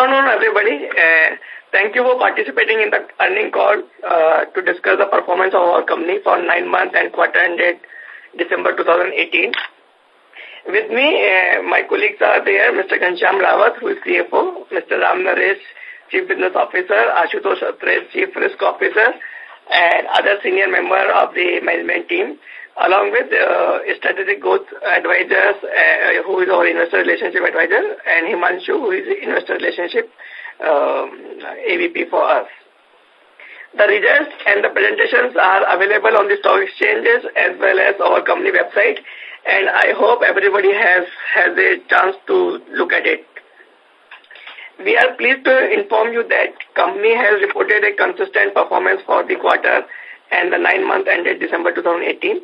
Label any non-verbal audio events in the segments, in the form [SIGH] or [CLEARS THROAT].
afternoon, everybody. Uh, thank you for participating in the earning call uh, to discuss the performance of our company for nine months and quarter ended December 2018. With me, uh, my colleagues are there, Mr. Ghanshyam Rawat, who is CFO, Mr. Ram Naresh, Chief Business Officer, Ashutosh Atre, Chief Risk Officer, and other senior member of the management team along with uh, strategic growth advisors, uh, who is our investor relationship advisor, and Himanshu, who is investor relationship um, AVP for us. The results and the presentations are available on the stock exchanges as well as our company website, and I hope everybody has, has a chance to look at it. We are pleased to inform you that company has reported a consistent performance for the quarter and the nine month ended December 2018.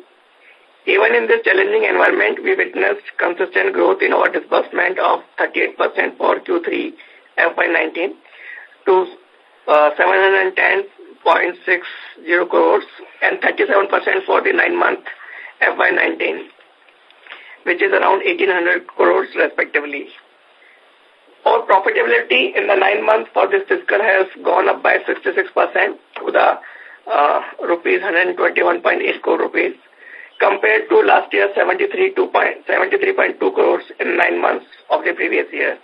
Even in this challenging environment, we witnessed consistent growth in our disbursement of 38% for Q3 FY19 to uh, 710.60 crores and 37% for the nine-month FY19, which is around 1800 crores respectively. Our profitability in the nine months for this fiscal has gone up by 66% to the uh, rupees 121.8 crore rupees compared to last year 73.2 crores in nine months of the previous year.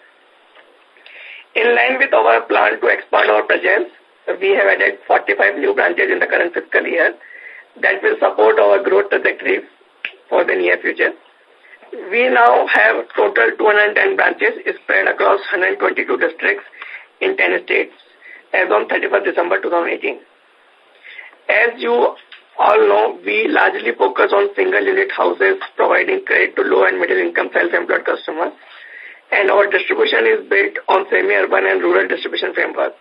In line with our plan to expand our presence, we have added 45 new branches in the current fiscal year that will support our growth trajectory for the near future. We now have total 210 branches spread across 122 districts in 10 states as on 31st December 2018. As you all know, we largely focus on single-unit houses providing credit to low and middle-income self-employed customers, and our distribution is built on semi-urban and rural distribution framework.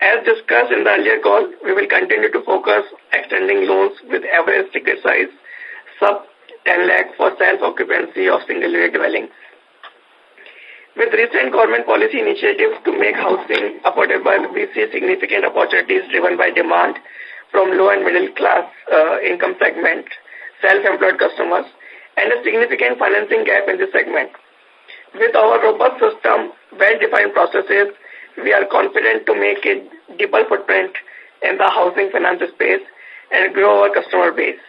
As discussed in the earlier call, we will continue to focus extending loans with average ticket size sub 10 lakh for self-occupancy of single-unit dwellings. With recent government policy initiatives to make housing affordable, we see significant opportunities driven by demand from low and middle class uh, income segment, self-employed customers, and a significant financing gap in this segment. With our robust system, well-defined processes, we are confident to make a deeper footprint in the housing finance space and grow our customer base.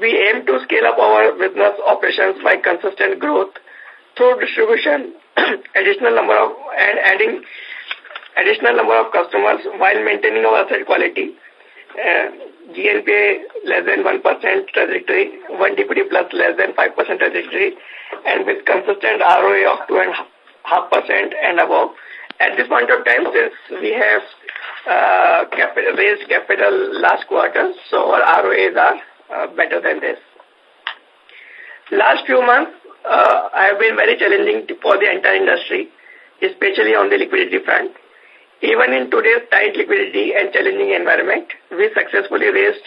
We aim to scale up our business operations by consistent growth through distribution, [CLEARS THROAT] additional number of and adding additional number of customers while maintaining our asset quality uh, GNPA less than 1% trajectory, 1 DPD plus less than 5% trajectory, and with consistent ROA of 2.5% and above. At this point of time, since we have uh, capital, raised capital last quarter, so our ROAs are uh, better than this. Last few months uh, have been very challenging for the entire industry, especially on the liquidity front. Even in today's tight liquidity and challenging environment, we successfully raised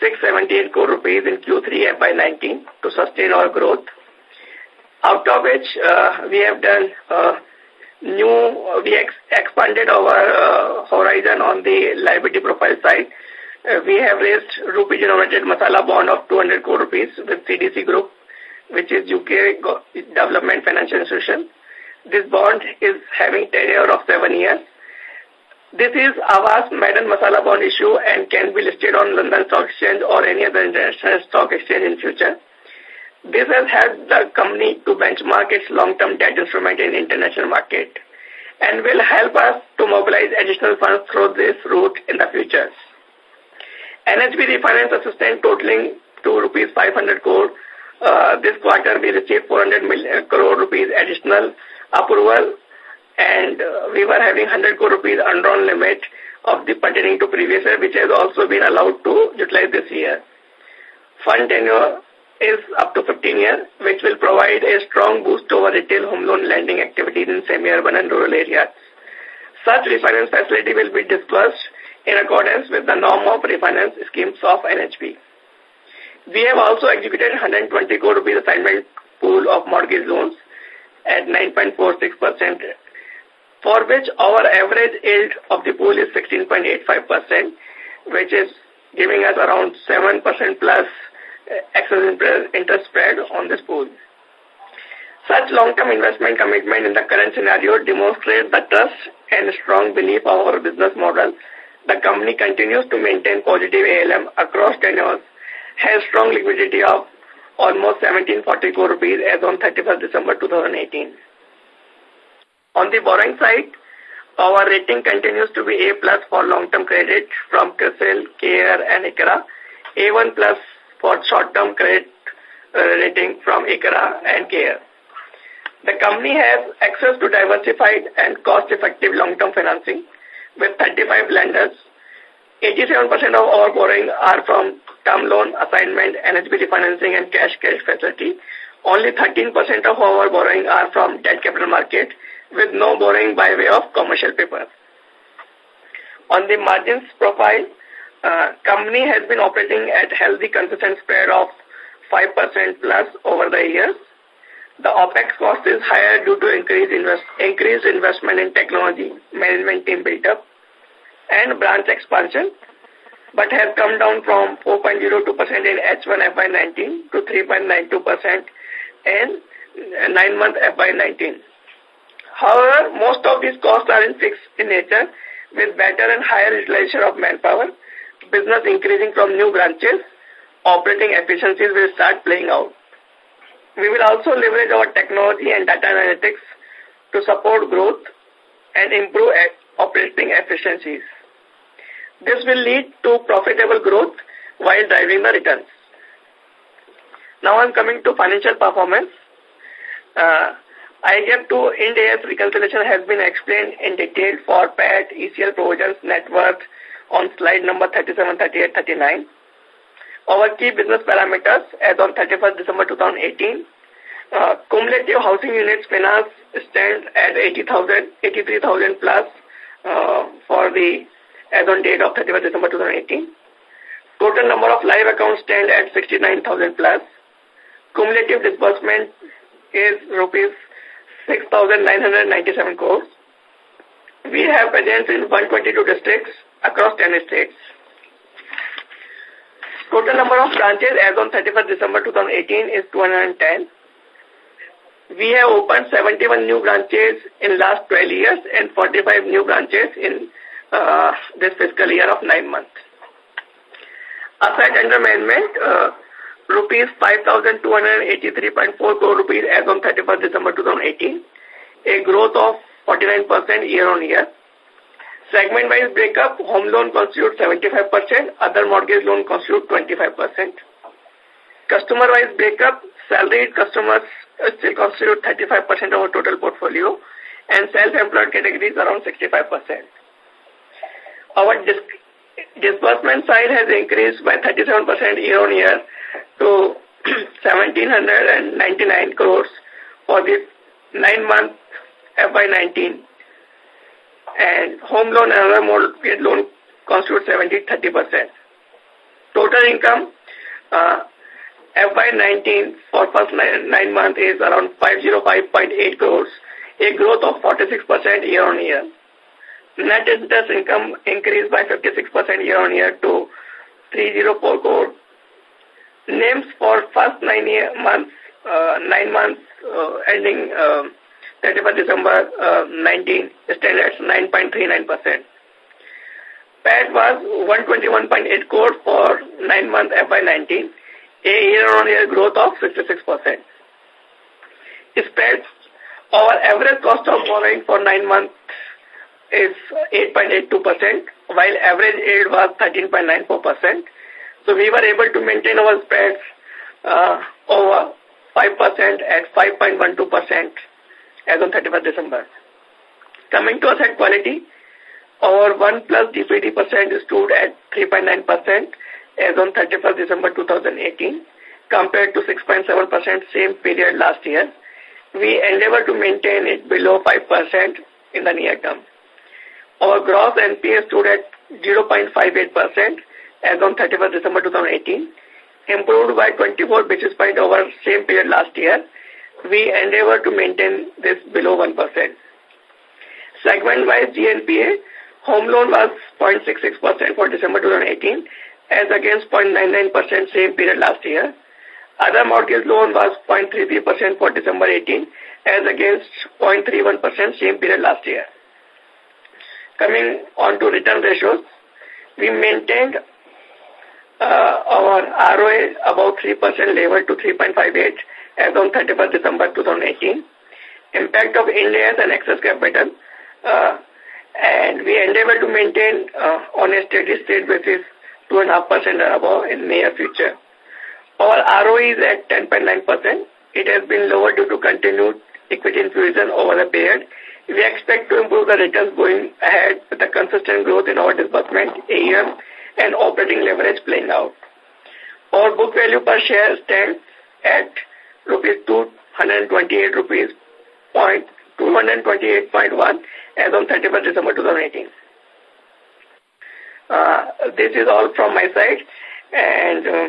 678 crore rupees in Q3 FY19 to sustain our growth. Out of which, uh, we have done uh, new, we ex expanded our uh, horizon on the liability profile side. Uh, we have raised rupee-denominated masala bond of 200 crore rupees with CDC Group, which is UK Development Financial Institution. This bond is having tenure of seven years this is Aavas Maiden Masala Bond issue and can be listed on London Stock Exchange or any other international stock exchange in future. This has helped the company to benchmark its long-term debt instrument in international market and will help us to mobilize additional funds through this route in the future. NHB refinance assistance totaling to rupees 500 crore. Uh, this quarter we received 400 million crore rupees additional approval and uh, we were having 100 crore rupees undrawn limit of the pertaining to previous year, which has also been allowed to utilize this year. Fund tenure is up to 15 years, which will provide a strong boost to our retail home loan lending activities in semi-urban and rural areas. Such refinance facility will be disbursed in accordance with the norm of refinance schemes of NHB. We have also executed 120 crore rupees assignment pool of mortgage loans at 9.46% for which our average yield of the pool is 16.85%, which is giving us around 7% plus eh, excess interest spread on this pool. Such long-term investment commitment in the current scenario demonstrates the trust and strong belief of our business model. The company continues to maintain positive ALM across tenures, has strong liquidity of almost 1740 crore rupees as on 31st December 2018. On the borrowing side, our rating continues to be A plus for long-term credit from CRISIL, CARE and ICRA, A1 plus for short-term credit uh, rating from ICRA and CARE. The company has access to diversified and cost-effective long-term financing with 35 lenders. 87% of our borrowing are from term loan, assignment, NHB financing and cash cash facility. Only 13% of our borrowing are from debt capital market with no borrowing by way of commercial paper. On the margins profile, uh, company has been operating at healthy consistent spread of 5% plus over the years. The OPEX cost is higher due to increased, invest, increased investment in technology, management team build-up, and branch expansion but has come down from 4.02% in H1 FY19 to 3.92% in 9-month FY19. However, most of these costs are in fixed in nature with better and higher utilization of manpower, business increasing from new branches, operating efficiencies will start playing out. We will also leverage our technology and data analytics to support growth and improve operating efficiencies. This will lead to profitable growth while driving the returns. Now I'm coming to financial performance. Uh, IGAAP to Ind AS reconciliation has been explained in detail for PAT, ECL provisions, net worth on slide number 37, 38, 39. Our key business parameters as on 31st December 2018, uh, cumulative housing units finance stands at 80,000, 83,000 plus uh, for the as on date of 31st December 2018. Total number of live accounts stand at 69,000 plus. Cumulative disbursement is rupees 6,997 crores. We have presence in 122 districts across 10 states. Total number of branches as on 31st December 2018 is 210. We have opened 71 new branches in last 12 years and 45 new branches in uh, this fiscal year of nine months. Asset under management, rupees 5,283.4 crore rupees as on 31st December 2018, a growth of 49% year-on-year. Segment-wise breakup, home loan constitute 75%, other mortgage loan constitute 25%. Customer-wise breakup, salaried customers still constitute 35% of our total portfolio and self-employed categories around 65%. Our disbursement side has increased by 37% year-on-year to [CLEARS THROAT] 1799 crores for the nine-month FY19 and home loan and other mortgage loan constitute 70-30%. Total income uh, FY19 for first nine, nine months is around 505.8 crores, a growth of 46% year-on-year. Net interest income increased by 56% year-on-year to 304 crore. NIMs for first nine year months, uh, nine months uh, ending uh, 31st December uh, 19 stand at 9.39%. PAT was 121.8 crore for nine months FY19, a year-on-year growth of 56 percent. Spreads, our average cost of borrowing for nine months is 8.82%, while average yield was 13.94%. So we were able to maintain our spreads uh, over 5% at 5.12% as on 31st December. Coming to asset quality, our 1 plus DPD percent stood at 3.9% as on 31st December 2018 compared to 6.7% same period last year. We endeavor to maintain it below 5% in the near term. Our gross NPA stood at 0.58% as on 31st December 2018, improved by 24 basis points over same period last year. We endeavor to maintain this below 1%. Segment-wise GNPA, home loan was 0.66% for December 2018 as against 0.99% same period last year. Other mortgage loan was 0.33% for December 18 as against 0.31% same period last year. Coming on to return ratios, we maintained uh, our ROA about 3% level to 3.58 as on 31st December 2018. Impact of Ind AS and excess capital, uh, and we endeavor to maintain uh, on a steady state basis 2.5% and above in near future. Our ROE is at 10.9%. It has been lower due to continued equity infusion over the period. We expect to improve the returns going ahead with a consistent growth in our disbursement, AUM, and operating leverage playing out. Our book value per share stands at rupees 228 rupees point 228.1 as on 31st December 2018. Uh, this is all from my side and uh,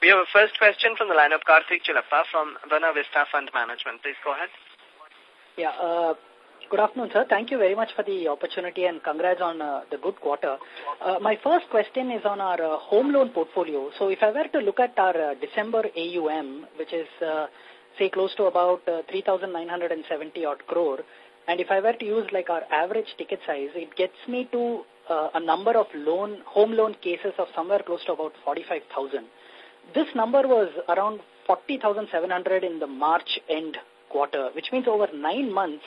We have a first question from the line of Karthik Chilappa from Buena Vista Fund Management. Please go ahead. Yeah, uh, good afternoon, sir. Thank you very much for the opportunity and congrats on uh, the good quarter. Uh, my first question is on our home loan portfolio. So if I were to look at our December AUM, which is, say, close to about uh, 3,970 odd crore, and if I were to use like our average ticket size, it gets me to a number of loan home loan cases of somewhere close to about 45,000. This number was around 40,700 in the March end quarter, which means over nine months,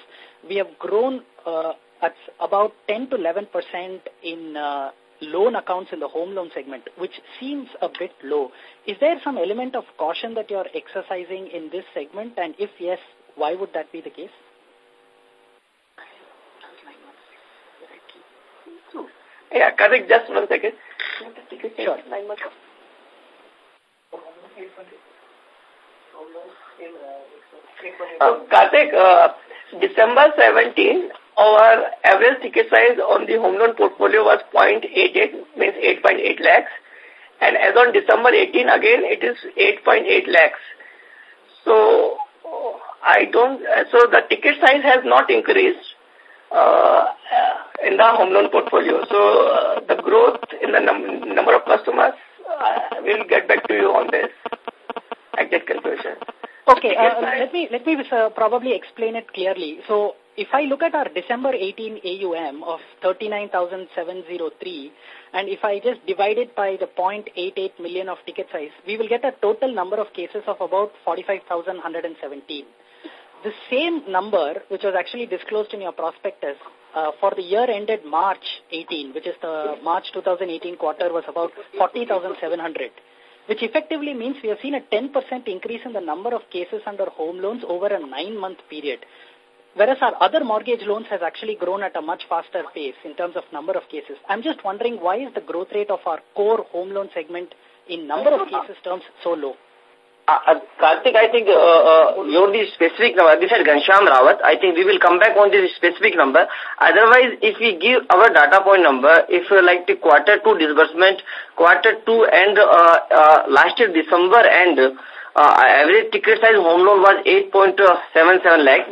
we have grown uh, at about 10 to 11% in uh, loan accounts in the home loan segment, which seems a bit low. Is there some element of caution that you're exercising in this segment? And if yes, why would that be the case? Yeah, correct. Just one second. Sure. Uh, Karthik, uh, December 17, our average ticket size on the home loan portfolio was 0.88, means 8.8 lakhs. And as on December 18, again, it is 8.8 lakhs. So, I don't, so the ticket size has not increased uh, in the home loan portfolio. So, uh, the growth in the num number of customers, uh, we'll get back to you on this. I get conclusion. Okay, uh, let me let me uh, probably explain it clearly. So, if I look at our December 18 AUM of 39,703, and if I just divide it by the 0.88 million of ticket size, we will get a total number of cases of about 45,117. The same number, which was actually disclosed in your prospectus, uh, for the year ended March 18, which is the March 2018 quarter, was about 40,700 which effectively means we have seen a 10% increase in the number of cases under home loans over a nine-month period. Whereas our other mortgage loans has actually grown at a much faster pace in terms of number of cases. I'm just wondering why is the growth rate of our core home loan segment in number of cases terms so low? Uh, Karthik, I think uh, uh, the specific number. This is Ghanshyam Rawat. I think we will come back on this specific number. Otherwise, if we give our data point number, if uh, like the quarter two disbursement, quarter two and uh, uh, last year December and uh, average ticket size home loan was 8.77 lakh.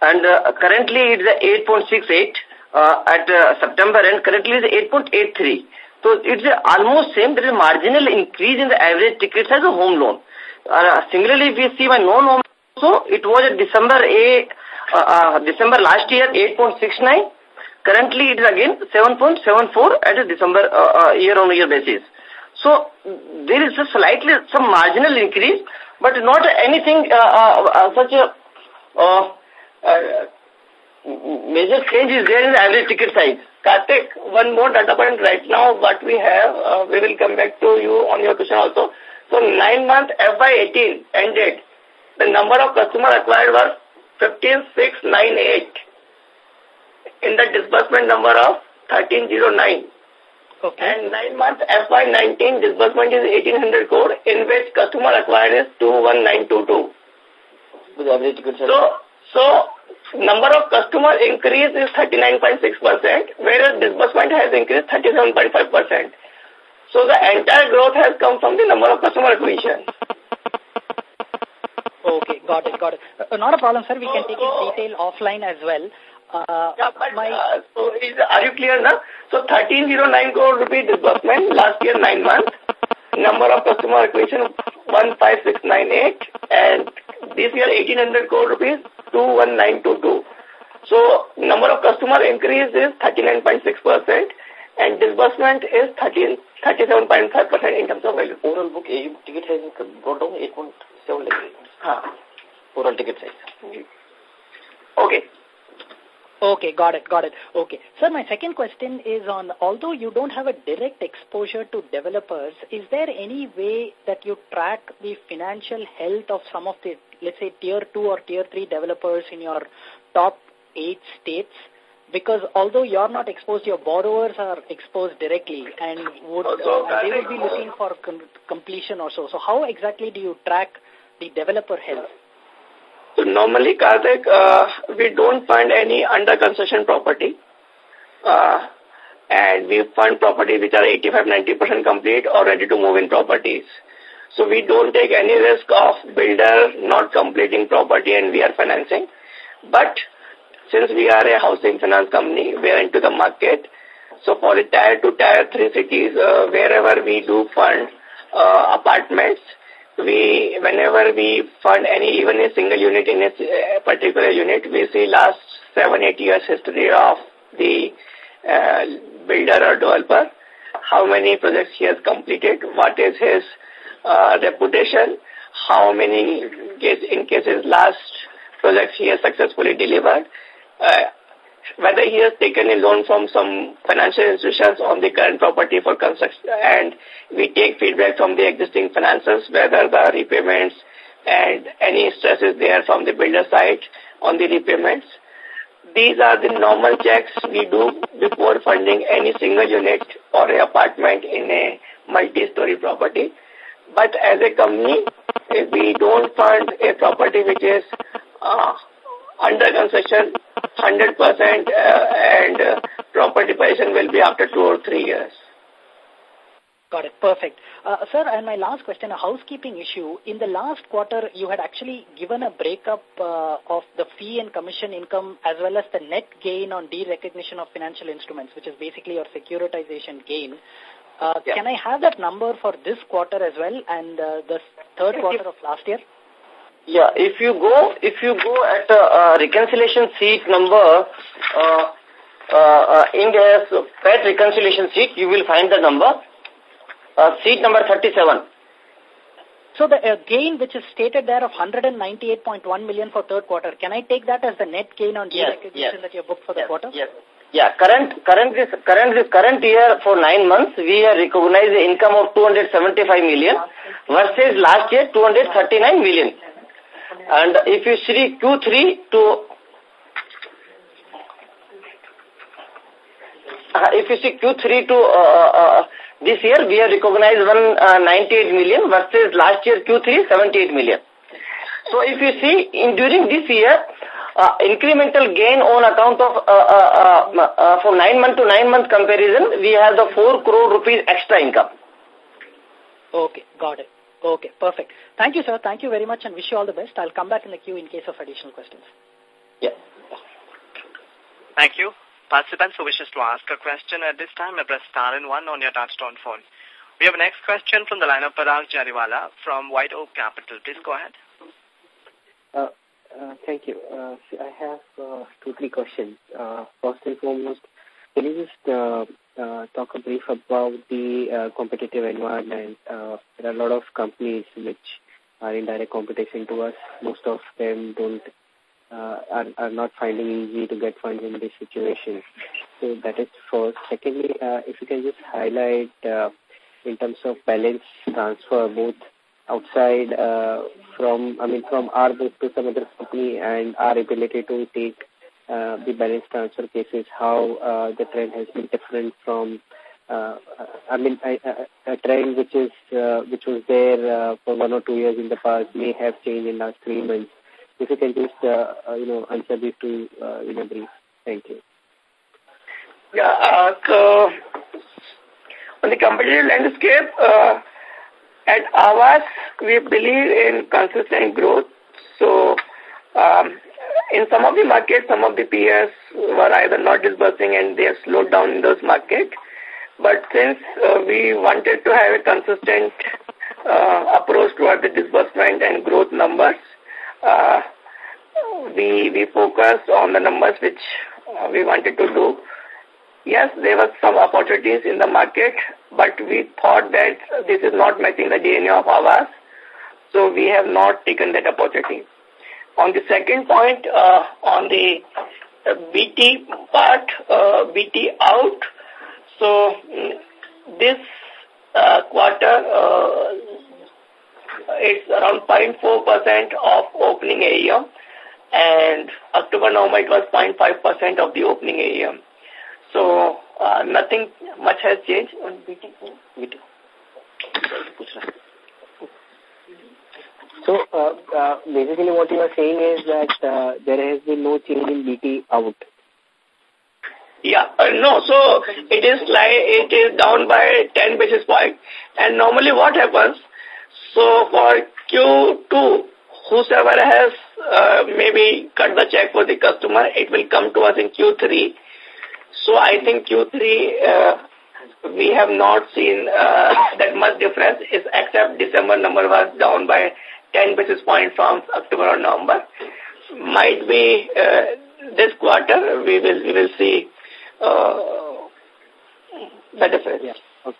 And uh, currently it's 8.68 uh, at uh, September and currently it's 8.83. So it's uh, almost same. There is a marginal increase in the average ticket size of home loan. Uh, similarly, if we see my non-home, so it was at December a uh, uh, December last year 8.69. Currently, it is again 7.74 at a December uh, uh, year-on-year basis. So there is a slightly some marginal increase, but not anything uh, uh, uh, such a uh, major change is there in the average ticket size. Karthik, one more data point right now, what we have, we will come back to you on your question also. So nine month FY18 ended, the number of customers acquired was 15698 in the disbursement number of 1309. Okay. And nine month FY19 disbursement is 1800 crore, in which customer acquired is 21922. With average ticket size. So, so number of customer increase is 39.6%, whereas disbursement has increased 37.5%. So the entire growth has come from the number of customer acquisition. Okay, got it, got it. Uh, not a problem, sir. We can take it detail offline as well. Uh, yeah, but my, uh, so is, are you clear now? So 1309 crore rupee disbursement last year nine months, number of customer acquisition 15698 and this year 1800 crore rupees 21922. So number of customer increase is 39.6% and disbursement is 13, 37.5% in terms of value. Overall book AUM ticket size is brought down 8.7 lakh. Huh. Overall ticket size. Okay. Okay, got it, got it. Okay. Sir, my second question is on, although you don't have a direct exposure to developers, is there any way that you track the financial health of some of the, let's say, tier 2 or tier 3 developers in your top 8 states? Because although you're not exposed, your borrowers are exposed directly and would uh, they would be looking for com completion or so. So how exactly do you track the developer health? So normally, Karthik, uh, we don't fund any under concession property. Uh, and we fund properties which are 85-90% complete or ready to move in properties. So we don't take any risk of builder not completing property and we are financing. But since we are a housing finance company, we are into the market. So for the tier 2, tier 3 cities, uh, wherever we do fund uh, apartments, we, whenever we fund any, even a single unit in a particular unit, we see last seven, eight years history of the uh, builder or developer, how many projects he has completed, what is his uh, reputation, how many, case, in cases last projects he has successfully delivered, uh, whether he has taken a loan from some financial institutions on the current property for construction and we take feedback from the existing finances, whether the repayments and any stresses there from the builder side on the repayments. These are the normal checks we do before funding any single unit or apartment in a multi-story property. But as a company, we don't fund a property which is uh, under construction 100% uh, and uh, property possession will be after two or three years. Got it. Perfect. Uh, sir, and my last question, a housekeeping issue. In the last quarter, you had actually given a breakup uh, of the fee and commission income as well as the net gain on derecognition of financial instruments, which is basically your securitization gain. Uh, yeah. Can I have that number for this quarter as well and uh, the third quarter of last year? Yeah, if you go, if you go at a, uh, reconciliation sheet number, uh, uh, uh, in the PAT reconciliation sheet, you will find the number, uh, sheet number 37. So the uh, gain which is stated there of 198.1 million for third quarter, can I take that as the net gain on yes, yes. that you booked for yes, the quarter? Yes. Yeah, current current this current this current year for nine months we have recognized the income of 275 million versus last year 239 million. And if you see Q3 to uh, if you see Q3 to uh, uh, this year, we have recognized 198 million versus last year Q3 78 million. So if you see in during this year, uh, incremental gain on account of uh, uh, uh, uh, for nine month to nine month comparison, we have the 4 crore rupees extra income. Okay, got it. Okay, perfect. Thank you, sir. Thank you very much and wish you all the best. I'll come back in the queue in case of additional questions. Yeah. Thank you. Participants who wishes to ask a question at this time may press star and one on your touchtone phone. We have a next question from the line of Parag Jariwala from White Oak Capital. Please go ahead. Uh, uh, thank you. Uh, I have uh, two, three questions. Uh, first and foremost, can you just uh, uh, talk a brief about the uh, competitive environment? Uh, there are a lot of companies which are in direct competition to us. Most of them don't uh, are, are not finding easy to get funds in this situation. So that is first. Secondly, uh, if you can just highlight uh, in terms of balance transfer, both outside uh, from, I mean, from our book to some other company and our ability to take uh, the balance transfer cases, how uh, the trend has been different from, uh, I mean, a, a trend which is uh, which was there uh, for one or two years in the past may have changed in last three months. If you can just, uh, uh, you know, answer these two uh, in a brief. Thank you. Yeah, uh, on the competitive landscape, uh, at Aavas, we believe in consistent growth. So, um, in some of the markets, some of the peers were either not disbursing and they have slowed down in those markets. But since uh, we wanted to have a consistent uh, approach toward the disbursement and growth numbers, uh, we, we focused on the numbers which uh, we wanted to do. Yes, there were some opportunities in the market, but we thought that this is not matching the DNA of Aavas, so we have not taken that opportunity. On the second point, uh, on the uh, BT part, uh, BT out, so mm, this uh, quarter, uh, it's around 0.4% of opening AUM and October, November it was 0.5% of the opening AUM. So uh, nothing much has changed on BT. BT. So uh, uh, basically what you are saying is that uh, there has been no change in BT out. Yeah, uh, no, so it is like, it is down by 10 basis points. And normally what happens, so for Q2, whosoever has uh, maybe cut the check for the customer, it will come to us in Q3. So I think Q3, uh, we have not seen uh, that much difference, except December number was down by 10 basis points from October or November. Might be uh, this quarter, we will, we will see uh, the difference. Yeah. Okay.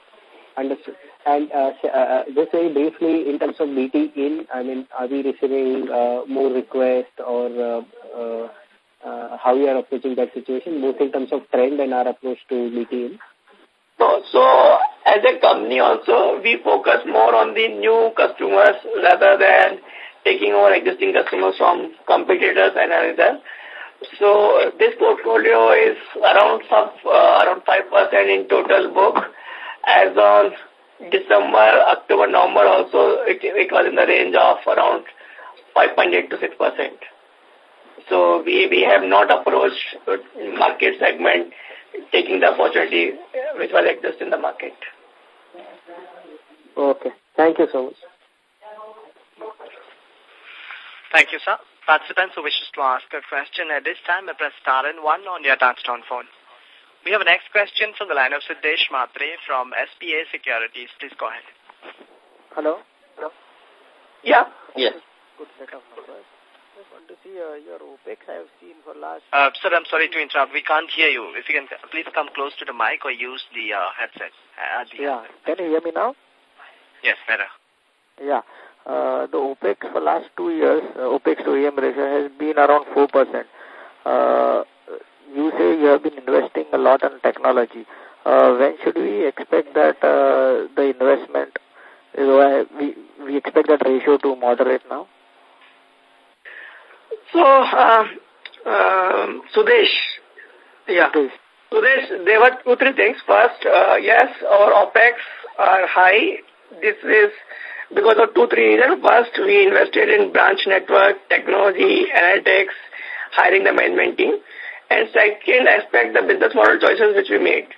Understood. And uh, uh, just very briefly, in terms of BT in, I mean, are we receiving uh, more requests or uh, uh, uh, how we are approaching that situation, both in terms of trend and our approach to BT in? So, so as a company also, we focus more on the new customers rather than taking over existing customers from competitors and another. So this portfolio is around some, uh, around 5% in total book. As on December, October, November also, it, it was in the range of around 5.8 to 6%. So we, we have not approached market segment taking the opportunity which will exist in the market. Okay. Thank you so much. Thank you, sir. Participants who wishes to ask a question at this time, may press star and one on your touchtone phone. We have a next question from the line of Siddesh Matre from SPA Securities. Please go ahead. Hello? Hello? Yeah. Yes. Good set of numbers. Just want to see uh, your OPEX I have seen for last... Uh, sir, I'm sorry to interrupt. We can't hear you. If you can please come close to the mic or use the uh, headset. Uh, the yeah. Can you hear me now? Yes, better. Yeah. Uh, the OPEX for last two years, uh, OPEX to AM ratio has been around 4%. Uh, you say you have been investing a lot on technology. Uh, when should we expect that uh, the investment, uh, we, we expect that ratio to moderate now? So, uh, um, Sudesh, yeah. Sudesh, there were two, three things. First, uh, yes, our OPEX are high. This is because of two, three reasons. First, we invested in branch network, technology, analytics, hiring the management team. And second aspect, the business model choices which we made.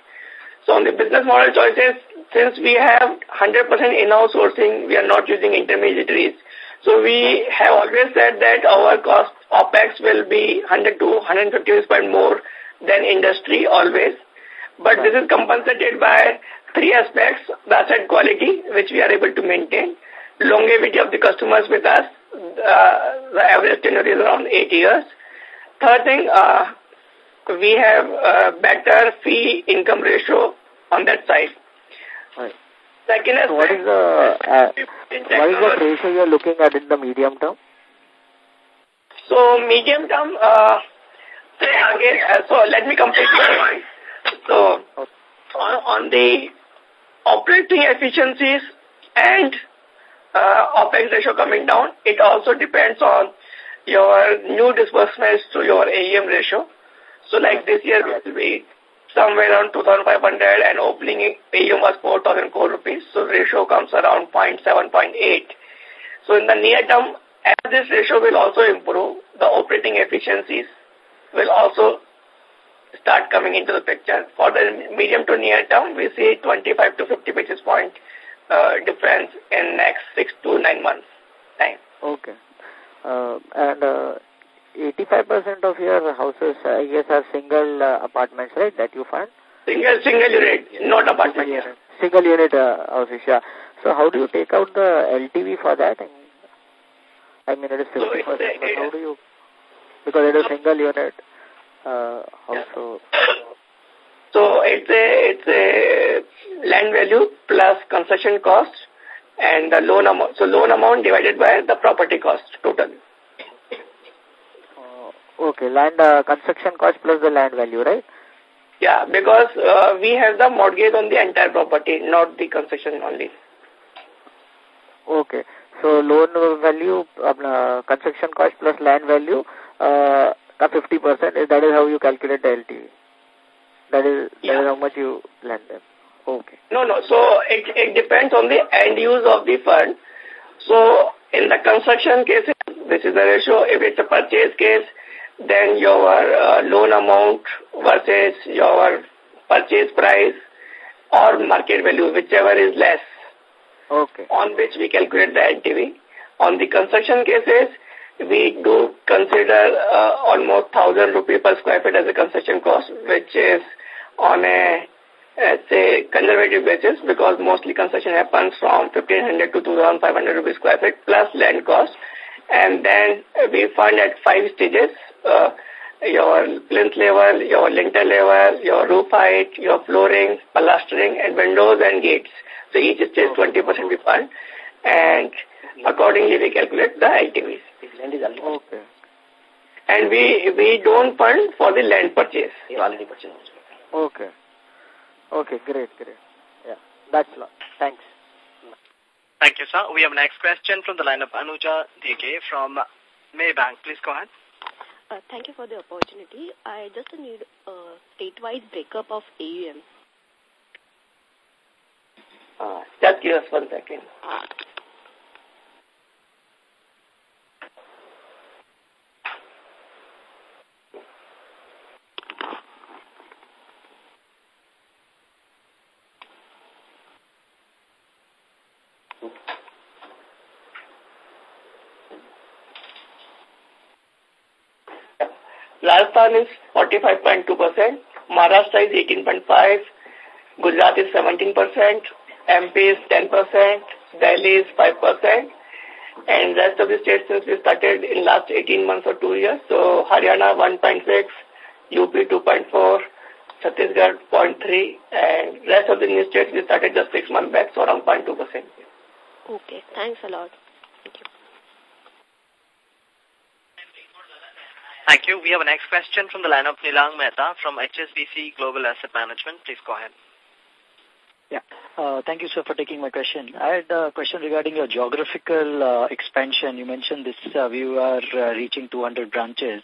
So on the business model choices, since we have 100% in-house sourcing, we are not using intermediaries. So we have always said that our cost OPEX will be 100 to 150 basis point more than industry always. But this is compensated by three aspects, the asset quality, which we are able to maintain, longevity of the customers with us, uh, the average tenure is around eight years. Third thing, uh, we have a better fee income ratio on that side. Right. Second so what is the uh, what is the ratio you are looking at in the medium term? So medium term, uh, again, uh, so let me complete your point. So on, on the operating efficiencies and uh, OPEX ratio coming down, it also depends on your new disbursements to your AUM ratio. So like this year will be somewhere around 2,500 and opening AUM was 4,000 crore rupees. So ratio comes around 0.7, 0.8. So in the near term, as this ratio will also improve, the operating efficiencies will also start coming into the picture. For the medium to near term, we see 25 to 50 basis point uh, difference in next six to nine months time. Okay. Uh, and uh, 85% of your houses, I guess, are single uh, apartments, right, that you fund? Single, single unit, not apartment. Single unit, single unit uh, houses, yeah. So how do you take out the LTV for that? I mean, it is 50%, so how do you, because it is single unit uh, also. So it's a, it's a land value plus concession cost and the loan amount. So loan amount divided by the property cost total. Okay, land uh, construction cost plus the land value, right? Yeah, because uh, we have the mortgage on the entire property, not the concession only. Okay, so loan value, uh, construction cost plus land value, uh, 50%, is that is how you calculate the LTV. That is, yeah. that is how much you lend them. Okay. No, no, so it, it depends on the end use of the fund. So in the construction case, this is the ratio. If it's a purchase case, then your uh, loan amount versus your purchase price or market value, whichever is less. Okay. On which we calculate the LTV. On the construction cases, we do consider uh, almost 1000 rupees per square feet as a construction cost, which is on a, say, conservative basis because mostly construction happens from 1500 to 2500 rupees per square feet plus land cost. And then we fund at five stages uh, your plinth level, your lintel level, your roof height, your flooring, plastering, and windows and gates. So each stage 20% we fund, and accordingly we calculate the LTVs. Okay. And we we don't fund for the land purchase. You already purchased. Okay. Okay, great, great. Yeah, that's all. Thanks. Thank you, sir. We have next question from the line of Anuja Dike from Maybank. Please go ahead. Uh, thank you for the opportunity. I just need a state-wise breakup of AUM. Uh, just give us one second. Rajasthan is 45.2%, Maharashtra is 18.5, Gujarat is 17%, MP is 10%, Delhi is 5%, and rest of the states since we started in last 18 months or two years, so Haryana 1.6, UP 2.4, Chhattisgarh 0.3, and rest of the new states we started just six months back, so around 0.2%. Okay, thanks a lot. Thank you. We have a next question from the line of Nilang Mehta from HSBC Global Asset Management. Please go ahead. Yeah. Uh, thank you, sir, for taking my question. I had a question regarding your geographical uh, expansion. You mentioned this uh, we are uh, reaching 200 branches,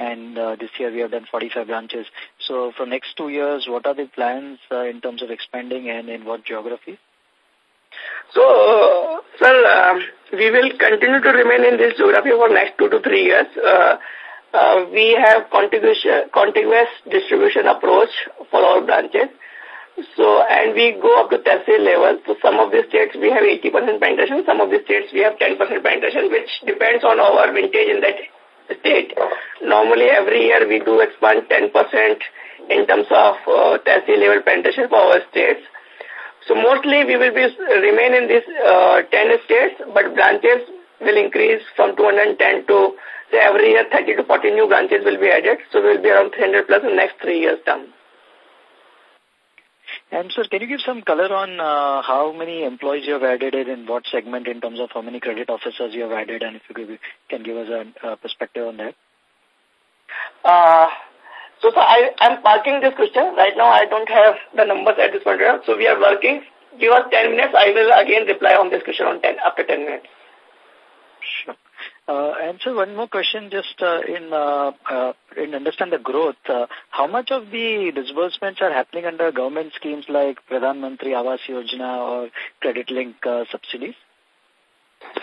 and uh, this year we have done 45 branches. So for next two years, what are the plans uh, in terms of expanding and in what geography? So, uh, sir, um, we will continue to remain in this geography for next two to three years. Uh, uh, we have contiguous, contiguous distribution approach for our branches. So, and we go up to tehsil level. So, some of the states we have 80% penetration, some of the states we have 10% penetration, which depends on our vintage in that state. Normally, every year we do expand 10% in terms of uh, tehsil level penetration for our states. So, mostly we will be remain in these uh, 10 states, but branches will increase from 210 to so every year 30 to 40 new branches will be added. So we will be around 300 plus in the next three years term. And sir, can you give some color on uh, how many employees you have added in what segment in terms of how many credit officers you have added and if you can give us a uh, perspective on that? Uh, so, so I, I'm parking this question. Right now I don't have the numbers at this point. So we are working. Give us 10 minutes. I will again reply on this question on 10, after 10 minutes. Sure. Uh, and so one more question just uh, in uh, uh, in understand the growth. Uh, how much of the disbursements are happening under government schemes like Pradhan Mantri Awas Yojana or credit link uh, subsidies?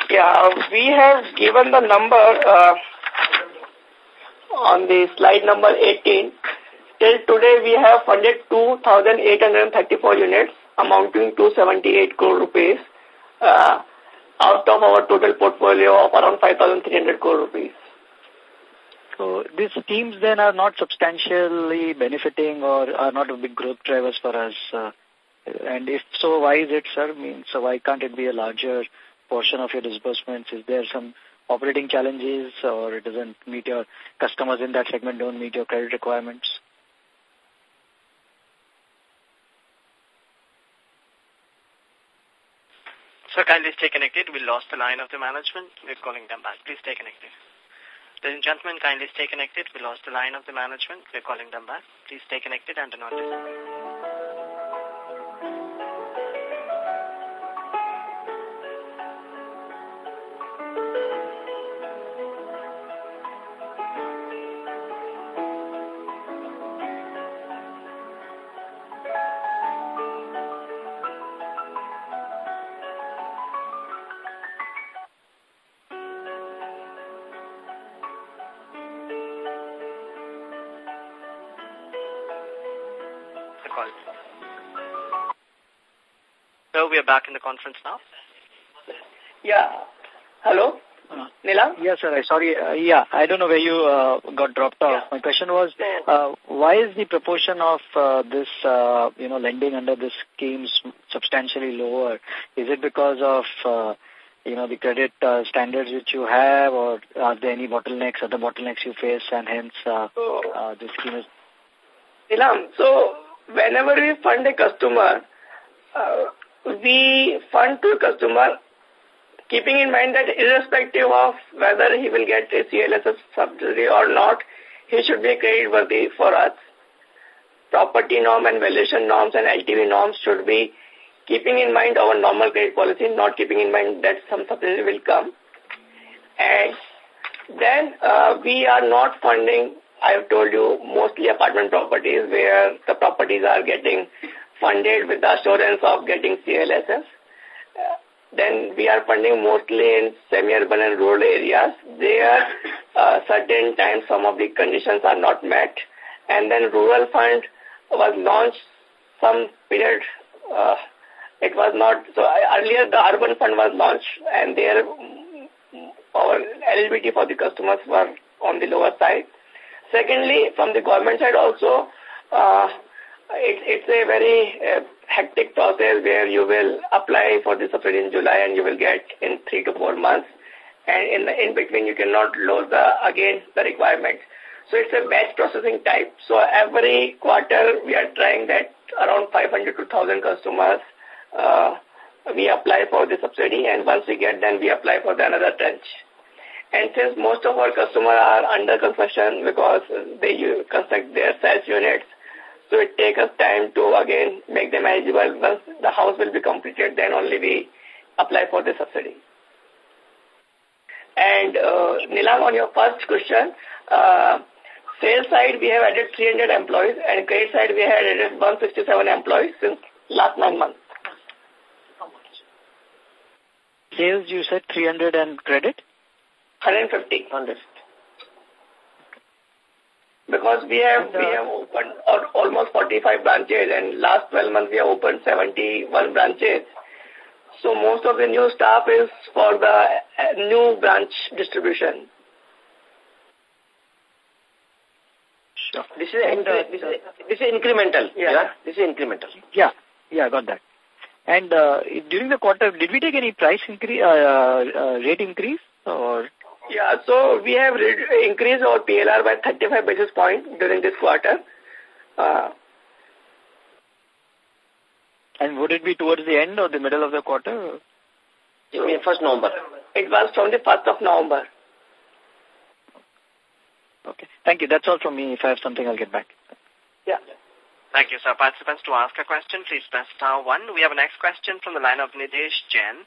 Yeah, we have given the number uh, on the slide number 18. Till today, we have funded 2,834 units amounting to 78 crore rupees. Uh, out of our total portfolio of around 5,300 crore rupees. So these teams then are not substantially benefiting or are not a big growth drivers for us. Uh, and if so, why is it, sir? I mean, so why can't it be a larger portion of your disbursements? Is there some operating challenges or it doesn't meet your customers in that segment don't meet your credit requirements? Sir, kindly stay connected. We lost the line of the management. We're calling them back. Please stay connected. Ladies and gentlemen, kindly stay connected. We lost the line of the management. We're calling them back. Please stay connected and do not. We are back in the conference now. Yeah. Hello? Uh, Nilang? Yes, sir. Sorry. Uh, yeah, I don't know where you uh, got dropped off. Yeah. My question was, uh, why is the proportion of uh, this, uh, you know, lending under this scheme substantially lower? Is it because of, uh, you know, the credit uh, standards which you have, or are there any bottlenecks, other bottlenecks you face, and hence uh, uh, this scheme is? Nilang, so whenever we fund a customer, uh, we fund to customer keeping in mind that irrespective of whether he will get a CLSS subsidy or not, he should be credit worthy for us. Property norm and valuation norms and LTV norms should be keeping in mind our normal credit policy, not keeping in mind that some subsidy will come. And then uh, we are not funding, I have told you, mostly apartment properties where the properties are getting funded with the assurance of getting CLSS. Uh, then we are funding mostly in semi-urban and rural areas. There, uh, certain times some of the conditions are not met. And then rural fund was launched some period, uh, it was not, so earlier the urban fund was launched and there our eligibility for the customers were on the lower side. Secondly, from the government side also, uh, it, it's a very uh, hectic process where you will apply for the subsidy in July and you will get in three to four months. And in the in between, you cannot lose the again the requirements. So it's a batch processing type. So every quarter, we are trying that around 500 to 1,000 customers, uh, we apply for the subsidy. And once we get, then we apply for the another tranche. And since most of our customers are under construction because they construct their sales units, so it takes us time to, again, make them eligible. Once the house will be completed, then only we apply for the subsidy. And uh, Nilang, on your first question, uh, sales side we have added 300 employees and credit side we have added 167 employees since last nine months. Sales you said 300 and credit? 150. 100 because we have we have opened almost 45 branches and last 12 months we have opened 71 branches. So most of the new staff is for the uh, new branch distribution. Sure. This is, and, uh, this, is this is incremental. Yeah. yeah. This is incremental. Yeah. Yeah, got that. And uh, during the quarter, did we take any price increase, uh, uh, rate increase or yeah, so we have increased our PLR by 35 basis points during this quarter. Uh, and would it be towards the end or the middle of the quarter? You mean first November? It was from the 1st of November. Okay. Thank you. That's all from me. If I have something, I'll get back. Yeah. Thank you, sir. Participants, to ask a question, please press star one. We have a next question from the line of Nidhesh Jain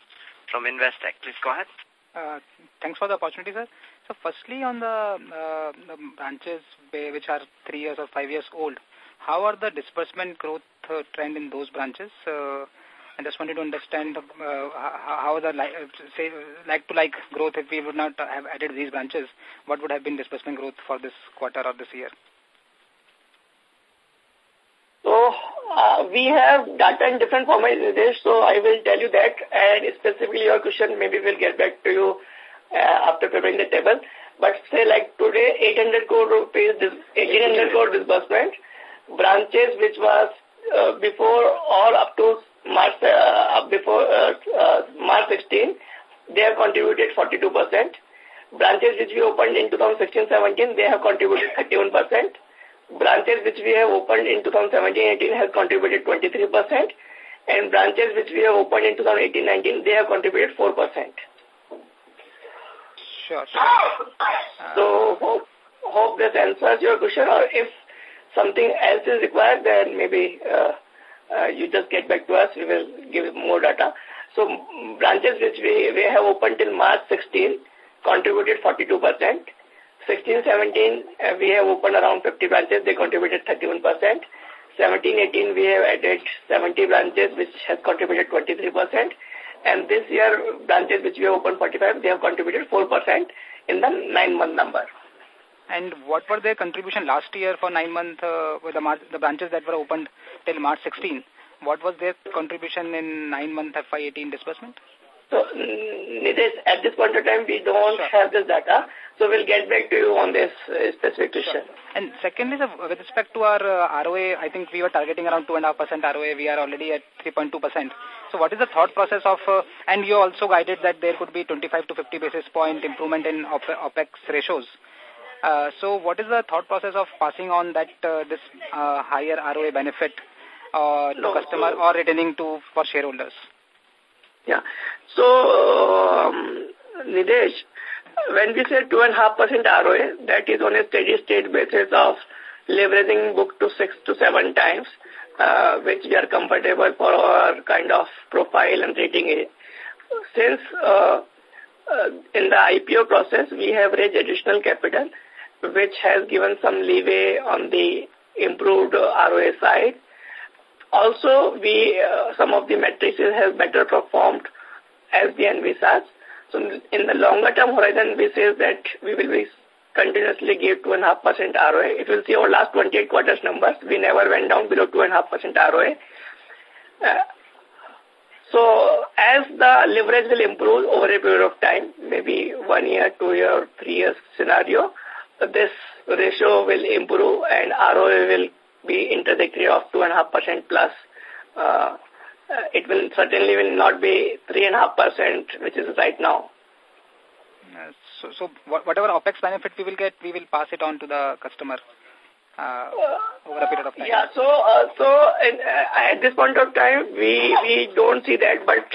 from Investec. Please go ahead. Uh, thanks for the opportunity, sir. So firstly, on the, uh, the branches which are three years or five years old, how are the disbursement growth uh, trend in those branches? I just wanted to understand how the like, say like to like growth if we would not have added these branches, what would have been disbursement growth for this quarter or this year? So uh, we have data in different formats so I will tell you that. And specifically your question, maybe we'll get back to you uh, after preparing the table. But say like today, 800 crore rupees, 1800 crore disbursement, branches which was uh, before or up to March, uh, before uh, uh, March 16, they have contributed 42%. Branches which we opened in 2016-17, they have contributed 31%. Branches which we have opened in 2017-18 has contributed 23%. And branches which we have opened in 2018-19, they have contributed 4%. Sure. [COUGHS] so, hope, hope this answers your question or if something else is required, then maybe uh, uh, you just get back to us. We will give more data. So branches which we, we have opened till March 16 contributed 42%. 16, 17, uh, we have opened around 50 branches. They contributed 31%. 17, 18, we have added 70 branches, which has contributed 23%. And this year, branches which we have opened 45, they have contributed 4% in the nine-month number. And what were their contribution last year for nine months uh, with the, the branches that were opened till March 16? What was their contribution in nine month FY18 disbursement? So, Nidhesh, at this point of time, we don't sure. have this data. So, we'll get back to you on this uh, specific question. Sure. And secondly, with respect to our uh, ROA, I think we were targeting around 2.5% ROA. We are already at 3.2%. So, what is the thought process of, uh, and you also guided that there could be 25 to 50 basis point improvement in OPEX ratios. Uh, so what is the thought process of passing on that uh, this uh, higher ROA benefit uh, to no, customer or retaining to for shareholders? Yeah. So, um, Nidhesh, when we say 2.5% ROA, that is on a steady state basis of leveraging book to six to seven times, uh, which we are comfortable for our kind of profile and rating. Since uh, uh, in the IPO process, we have raised additional capital which has given some leeway on the improved ROA side. Also, we uh, some of the metrics have better performed as the envisaged. So, in the longer term horizon, we say that we will be continuously give 2.5% ROA. It will see our last 28 quarters numbers. We never went down below 2.5% ROA. Uh, so, as the leverage will improve over a period of time, maybe one year, two year, three years scenario, this ratio will improve and ROA will be in trajectory of 2.5% plus. Uh, it will certainly will not be 3.5%, which is right now. so, so whatever OPEX benefit we will get, we will pass it on to the customer uh, over a period of time. Yeah, so, uh, so in, uh, at this point of time, we, we don't see that, but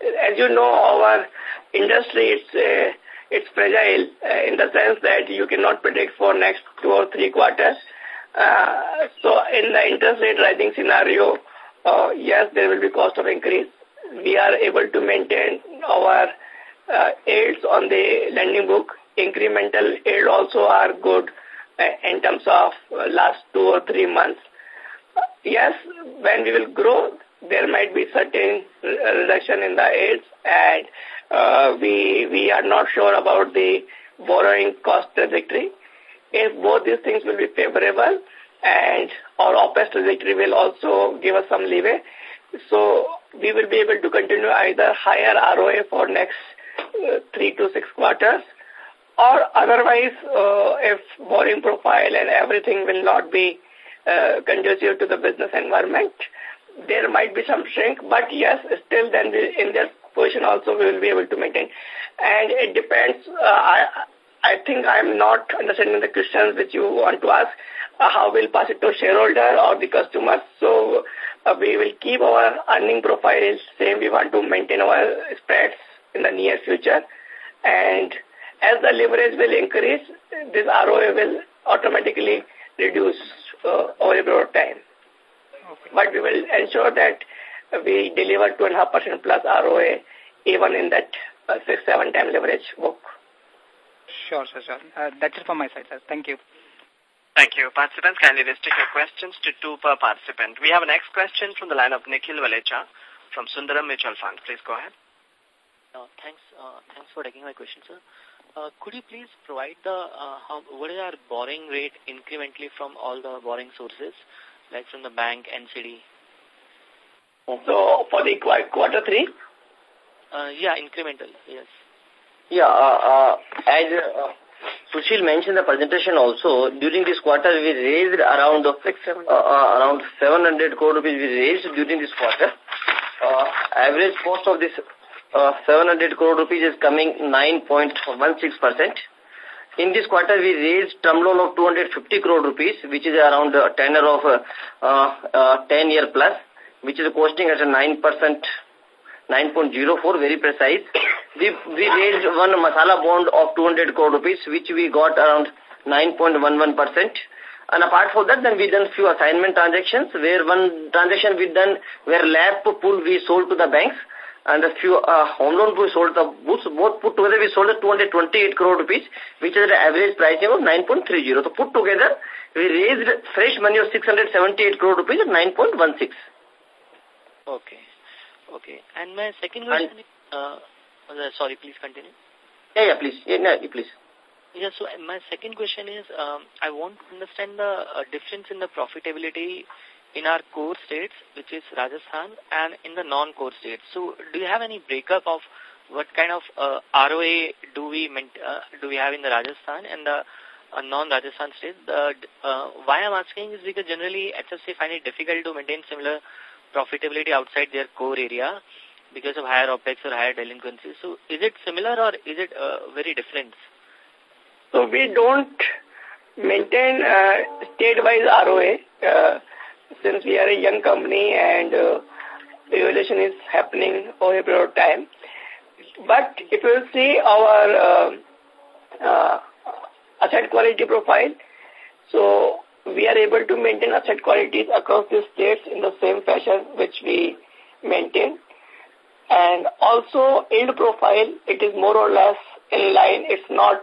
as you know, our industry, it's uh, it's fragile uh, in the sense that you cannot predict for next two or three quarters. Uh, so in the interest rate rising scenario, uh, yes, there will be cost of increase. We are able to maintain our uh, yields on the lending book. Incremental yield also are good uh, in terms of uh, last two or three months. Uh, yes, when we will grow, there might be certain reduction in the aids and uh, we, we are not sure about the borrowing cost trajectory. If both these things will be favorable and our OPEX trajectory will also give us some leeway, so we will be able to continue either higher ROA for next uh, three to six quarters or otherwise uh, if borrowing profile and everything will not be uh, conducive to the business environment, there might be some shrink, but yes, still then we, in this position also we will be able to maintain. And it depends, I, I think I'm not understanding the questions which you want to ask, uh, how we'll pass it to shareholder or the customers. So uh, we will keep our earning profile same. We want to maintain our spreads in the near future. And as the leverage will increase, this ROA will automatically reduce uh, over a period of time. Okay. But we will ensure that we deliver 2.5% plus ROA even in that a 6-7 time leverage book. Sure, sir, sure. Uh, that's it from my side, sir. Thank you. Thank you. Participants, kindly restrict your questions to two per participant. We have a next question from the line of Nikhil Valecha from Sundaram Mutual Fund. Please go ahead. Uh, thanks, uh, thanks for taking my question, sir. Uh, could you please provide the uh, how, what is our borrowing rate incrementally from all the borrowing sources, like from the bank, NCD? So for the quarter three? Uh, yeah, incremental, yes. Yeah, uh, uh, as uh, Sushil mentioned the presentation also, during this quarter we raised around uh, uh, around 700 crore rupees we raised during this quarter. Uh, average cost of this uh, 700 crore rupees is coming 9.16%. In this quarter, we raised term loan of 250 crore rupees, which is around a tenor of uh, uh, 10 year plus, which is costing at a 9%, 9.04, very precise. We, we raised one masala bond of 200 crore rupees, which we got around 9.11%. And apart from that, then we done few assignment transactions, where one transaction we done, where LAP pool we sold to the banks, and a few uh, home loan we sold the books, both put together we sold at 228 crore rupees, which is the average pricing of 9.30. So put together, we raised fresh money of 678 crore rupees at 9.16. Okay. Okay. And my second question is, uh, uh, sorry, please continue. Yeah, yeah, please. Yeah, yeah, please. Yeah, so my second question is, um, I want to understand the uh, difference in the profitability in our core states, which is Rajasthan, and in the non-core states. So, do you have any breakup of what kind of uh, ROA do we uh, do we have in the Rajasthan and the uh, non-Rajasthan states? The, uh, why I'm asking is because generally HFC find it difficult to maintain similar profitability outside their core area because of higher OPEX or higher delinquencies. So, is it similar or is it uh, very different? So, we don't maintain uh, state-wise ROA. Uh, since we are a young company and uh, evaluation is happening over a period of time. But if you see our uh, uh, asset quality profile, so we are able to maintain asset qualities across the states in the same fashion which we maintain. And also yield profile, it is more or less in line. It's not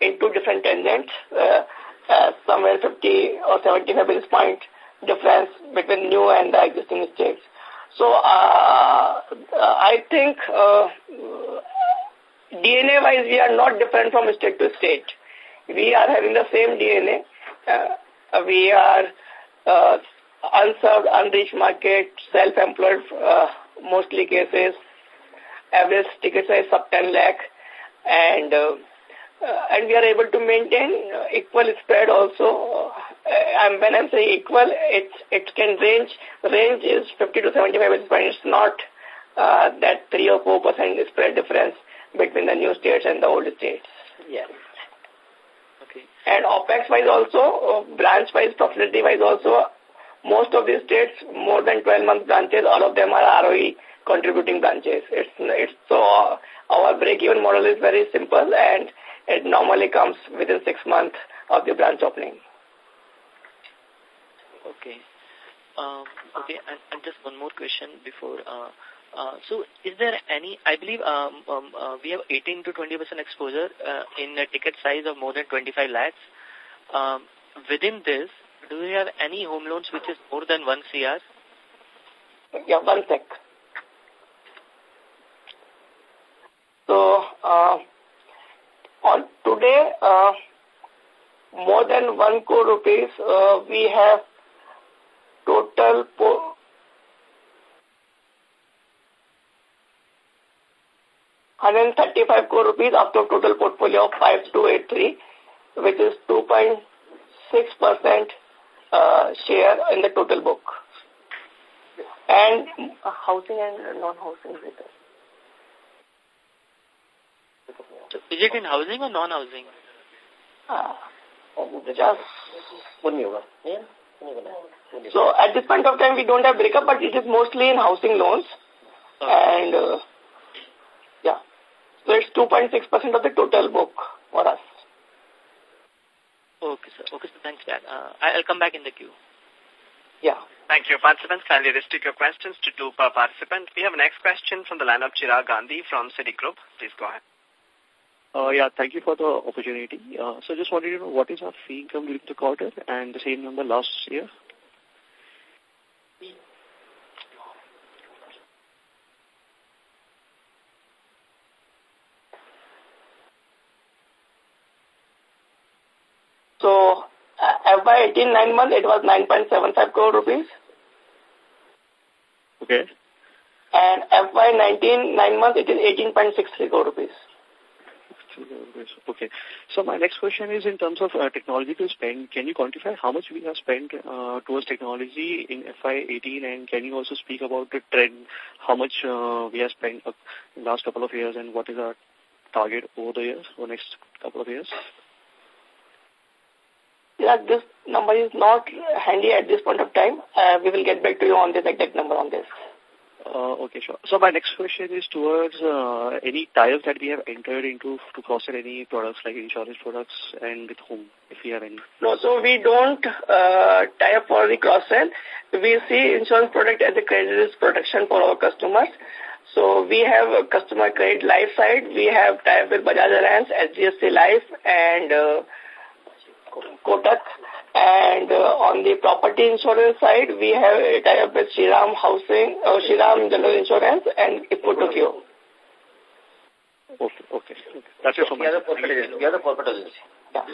in two different tangents, uh, uh, somewhere 50 or 75 basis point difference between new and the existing states. So uh, I think uh, DNA-wise, we are not different from state to state. We are having the same DNA. Uh, we are uh, unserved, unreached market, self-employed, uh, mostly cases, average ticket size sub 10 lakh, and uh, uh, and we are able to maintain uh, equal spread also. Uh, and when I'm saying equal, it, it can range, range is 50 to 75 basis points. It's not uh, that 3 or 4% spread difference between the new states and the old states. Yes. Okay. And OPEX-wise also, uh, branch-wise, profitability-wise also, most of these states, more than 12-month branches, all of them are ROE contributing branches. It's, it's so our break-even model is very simple and it normally comes within six months of the branch opening. Okay. Um, okay, and, and just one more question before. Uh, uh, so, is there any? I believe um, um, uh, we have 18 to 20 percent exposure uh, in a ticket size of more than 25 lakhs. Um, within this, do we have any home loans which is more than one CR? Yeah, one sec. So, uh, on today, uh, more than one crore rupees, uh, we have total po 135 crore rupees after total portfolio of 5283, which is 2.6% uh, share in the total book. And uh, housing and non-housing So is it in housing or non-housing? Uh, so at this point of time, we don't have breakup, but it is mostly in housing loans. Okay. And, uh, yeah. So it's 2.6% of the total book for us. Okay, sir. Okay, sir. Thanks, Dad. Uh, I'll come back in the queue. Yeah. Thank you. Participants, kindly restrict your questions to two per participant. We have a next question from the line of Chirag Gandhi from Citigroup. Please go ahead. Uh, yeah, thank you for the opportunity. Uh, so just wanted to know what is our fee income during the quarter and the same number last year? So, FY 18 nine months, it was 9.75 crore rupees. Okay. And FY 19 nine months, it is 18.63 crore rupees. Okay. So my next question is in terms of uh, technological spend, can you quantify how much we have spent uh, towards technology in FY18 and can you also speak about the trend, how much uh, we have spent uh, in the last couple of years and what is our target over the years, or next couple of years? Yeah, this number is not handy at this point of time. Uh, we will get back to you on this exact number on this. Uh, okay, sure. So my next question is towards uh, any tie that we have entered into to cross-sell any products like insurance products and with whom, if we have any. No, so we don't uh, tie up for the cross-sell. We see insurance product as a credit risk protection for our customers. So we have a customer credit life side. We have tie-up with Bajaj Allianz, HDFC Life, and uh, Kotak. And uh, on the property insurance side, we have a tie-up with Shriram Housing, uh, Shriram General Insurance, and IFFCO Okay, okay. okay. That's it for me. We are the corporate agency. We are the corporate agency. Yeah.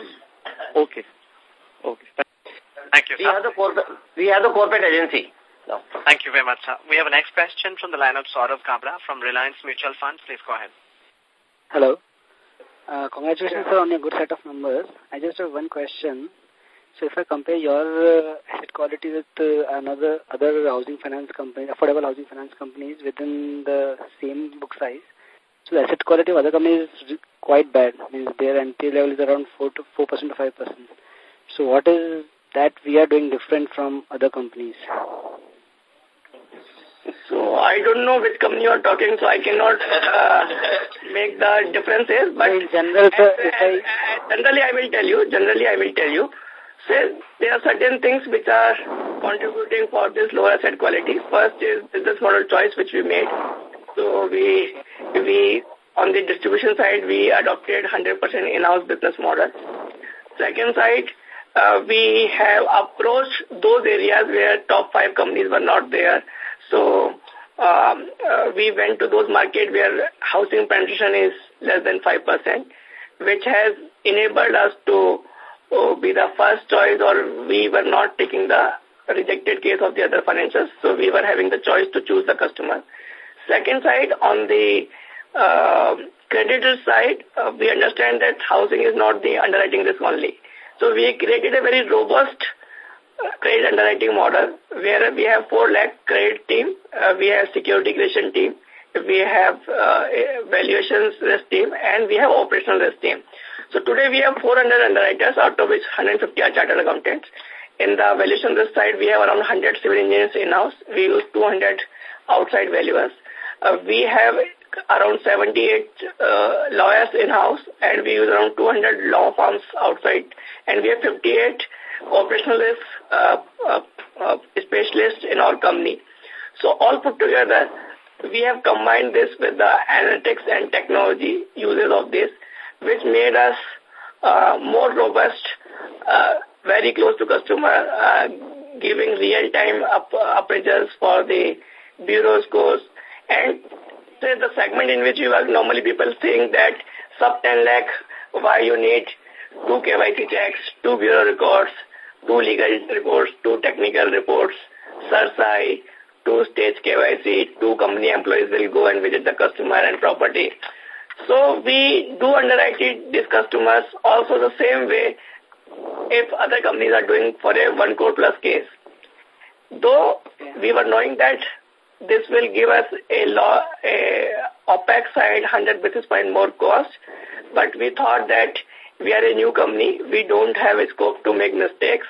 Okay. Okay. Thank you, We are the corporate, we are the corporate agency. No. Thank you very much, sir. We have a next question from the line of Saurav Kabra from Reliance Mutual Funds. Please go ahead. Hello. Uh, congratulations, sir, on your good set of numbers. I just have one question. So if I compare your uh, asset quality with uh, another other housing finance company, affordable housing finance companies within the same book size, so the asset quality of other companies is quite bad. Means their NPA level is around 4 to 4% to 5%. So what is that we are doing different from other companies? So I don't know which company you are talking, so I cannot uh, make the differences. But in general, sir, generally, I will tell you. Generally, I will tell you. So there are certain things which are contributing for this lower asset quality. First is business model choice which we made. So we we on the distribution side we adopted 100% in-house business model. Second side, uh, we have approached those areas where top five companies were not there. So um, uh, we went to those markets where housing penetration is less than 5%, which has enabled us to uh, be the first choice or we were not taking the rejected case of the other financials. So we were having the choice to choose the customer. Second side, on the uh, creditor side, uh, we understand that housing is not the underwriting risk only. So we created a very robust credit underwriting model where we have 4 lakh credit team, uh, we have security creation team, we have uh, valuations risk team, and we have operational risk team. So today we have 400 underwriters, out of which 150 are chartered accountants. In the valuation risk side, we have around 100 civil engineers in-house. We use 200 outside valuers. Uh, we have around 78 uh, lawyers in-house, and we use around 200 law firms outside. And we have 58 operational risk uh, uh, uh, specialists in our company. So all put together, we have combined this with the analytics and technology uses of this, which made us uh, more robust, uh, very close to customer, uh, giving real-time up, appraisals for the bureau scores. And the segment in which you work, normally people think that sub 10 lakh, why you need two KYC checks, two bureau records, two legal reports, two technical reports, CERSAI, two stage KYC, two company employees will go and visit the customer and property. So we do underwrite these customers also the same way if other companies are doing for a one crore plus case. Though we were knowing that this will give us a law, a OPEX side 100 basis point more cost, but we thought that we are a new company. We don't have a scope to make mistakes.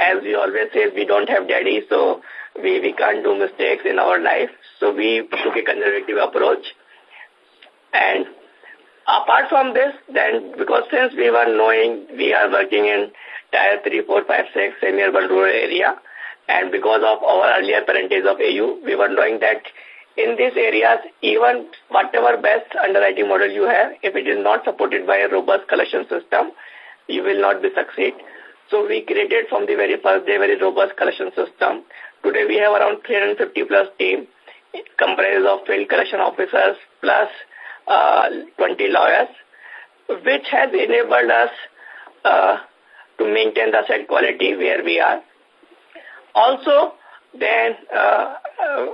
As we always say, we don't have daddy, so we, we can't do mistakes in our life. So we took a conservative approach. And apart from this, then, because since we were knowing we are working in tier 3, 4, 5, 6 semi-urban rural area, And because of our earlier parentage of AU, we were knowing that in these areas, even whatever best underwriting model you have, if it is not supported by a robust collection system, you will not be succeed. So we created from the very first day very robust collection system. Today we have around 350 plus team comprised of field collection officers plus uh, 20 lawyers, which has enabled us uh, to maintain the asset quality where we are. Also, then uh, uh,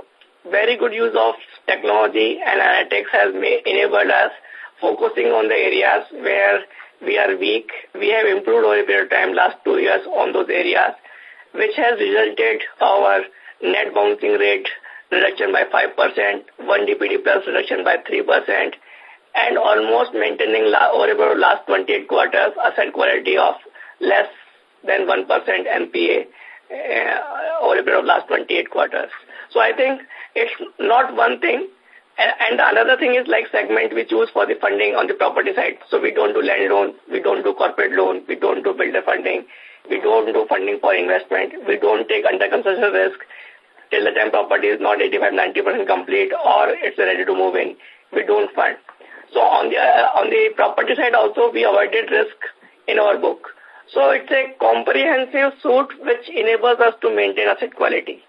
very good use of technology and analytics has enabled us focusing on the areas where we are weak. We have improved over a period of time last two years on those areas, which has resulted our net bouncing rate reduction by 5%, 1 DPD plus reduction by 3%, and almost maintaining over about last 28 quarters asset quality of less than 1% NPA uh, over a period last 28 quarters. So I think it's not one thing. And, another thing is like segment we choose for the funding on the property side. So we don't do land loan, we don't do corporate loan, we don't do builder funding, we don't do funding for investment, we don't take under construction risk till the time property is not 85-90% complete or it's ready to move in. We don't fund. So on the on the property side also we avoided risk in our book. So it's a comprehensive suit which enables us to maintain asset quality.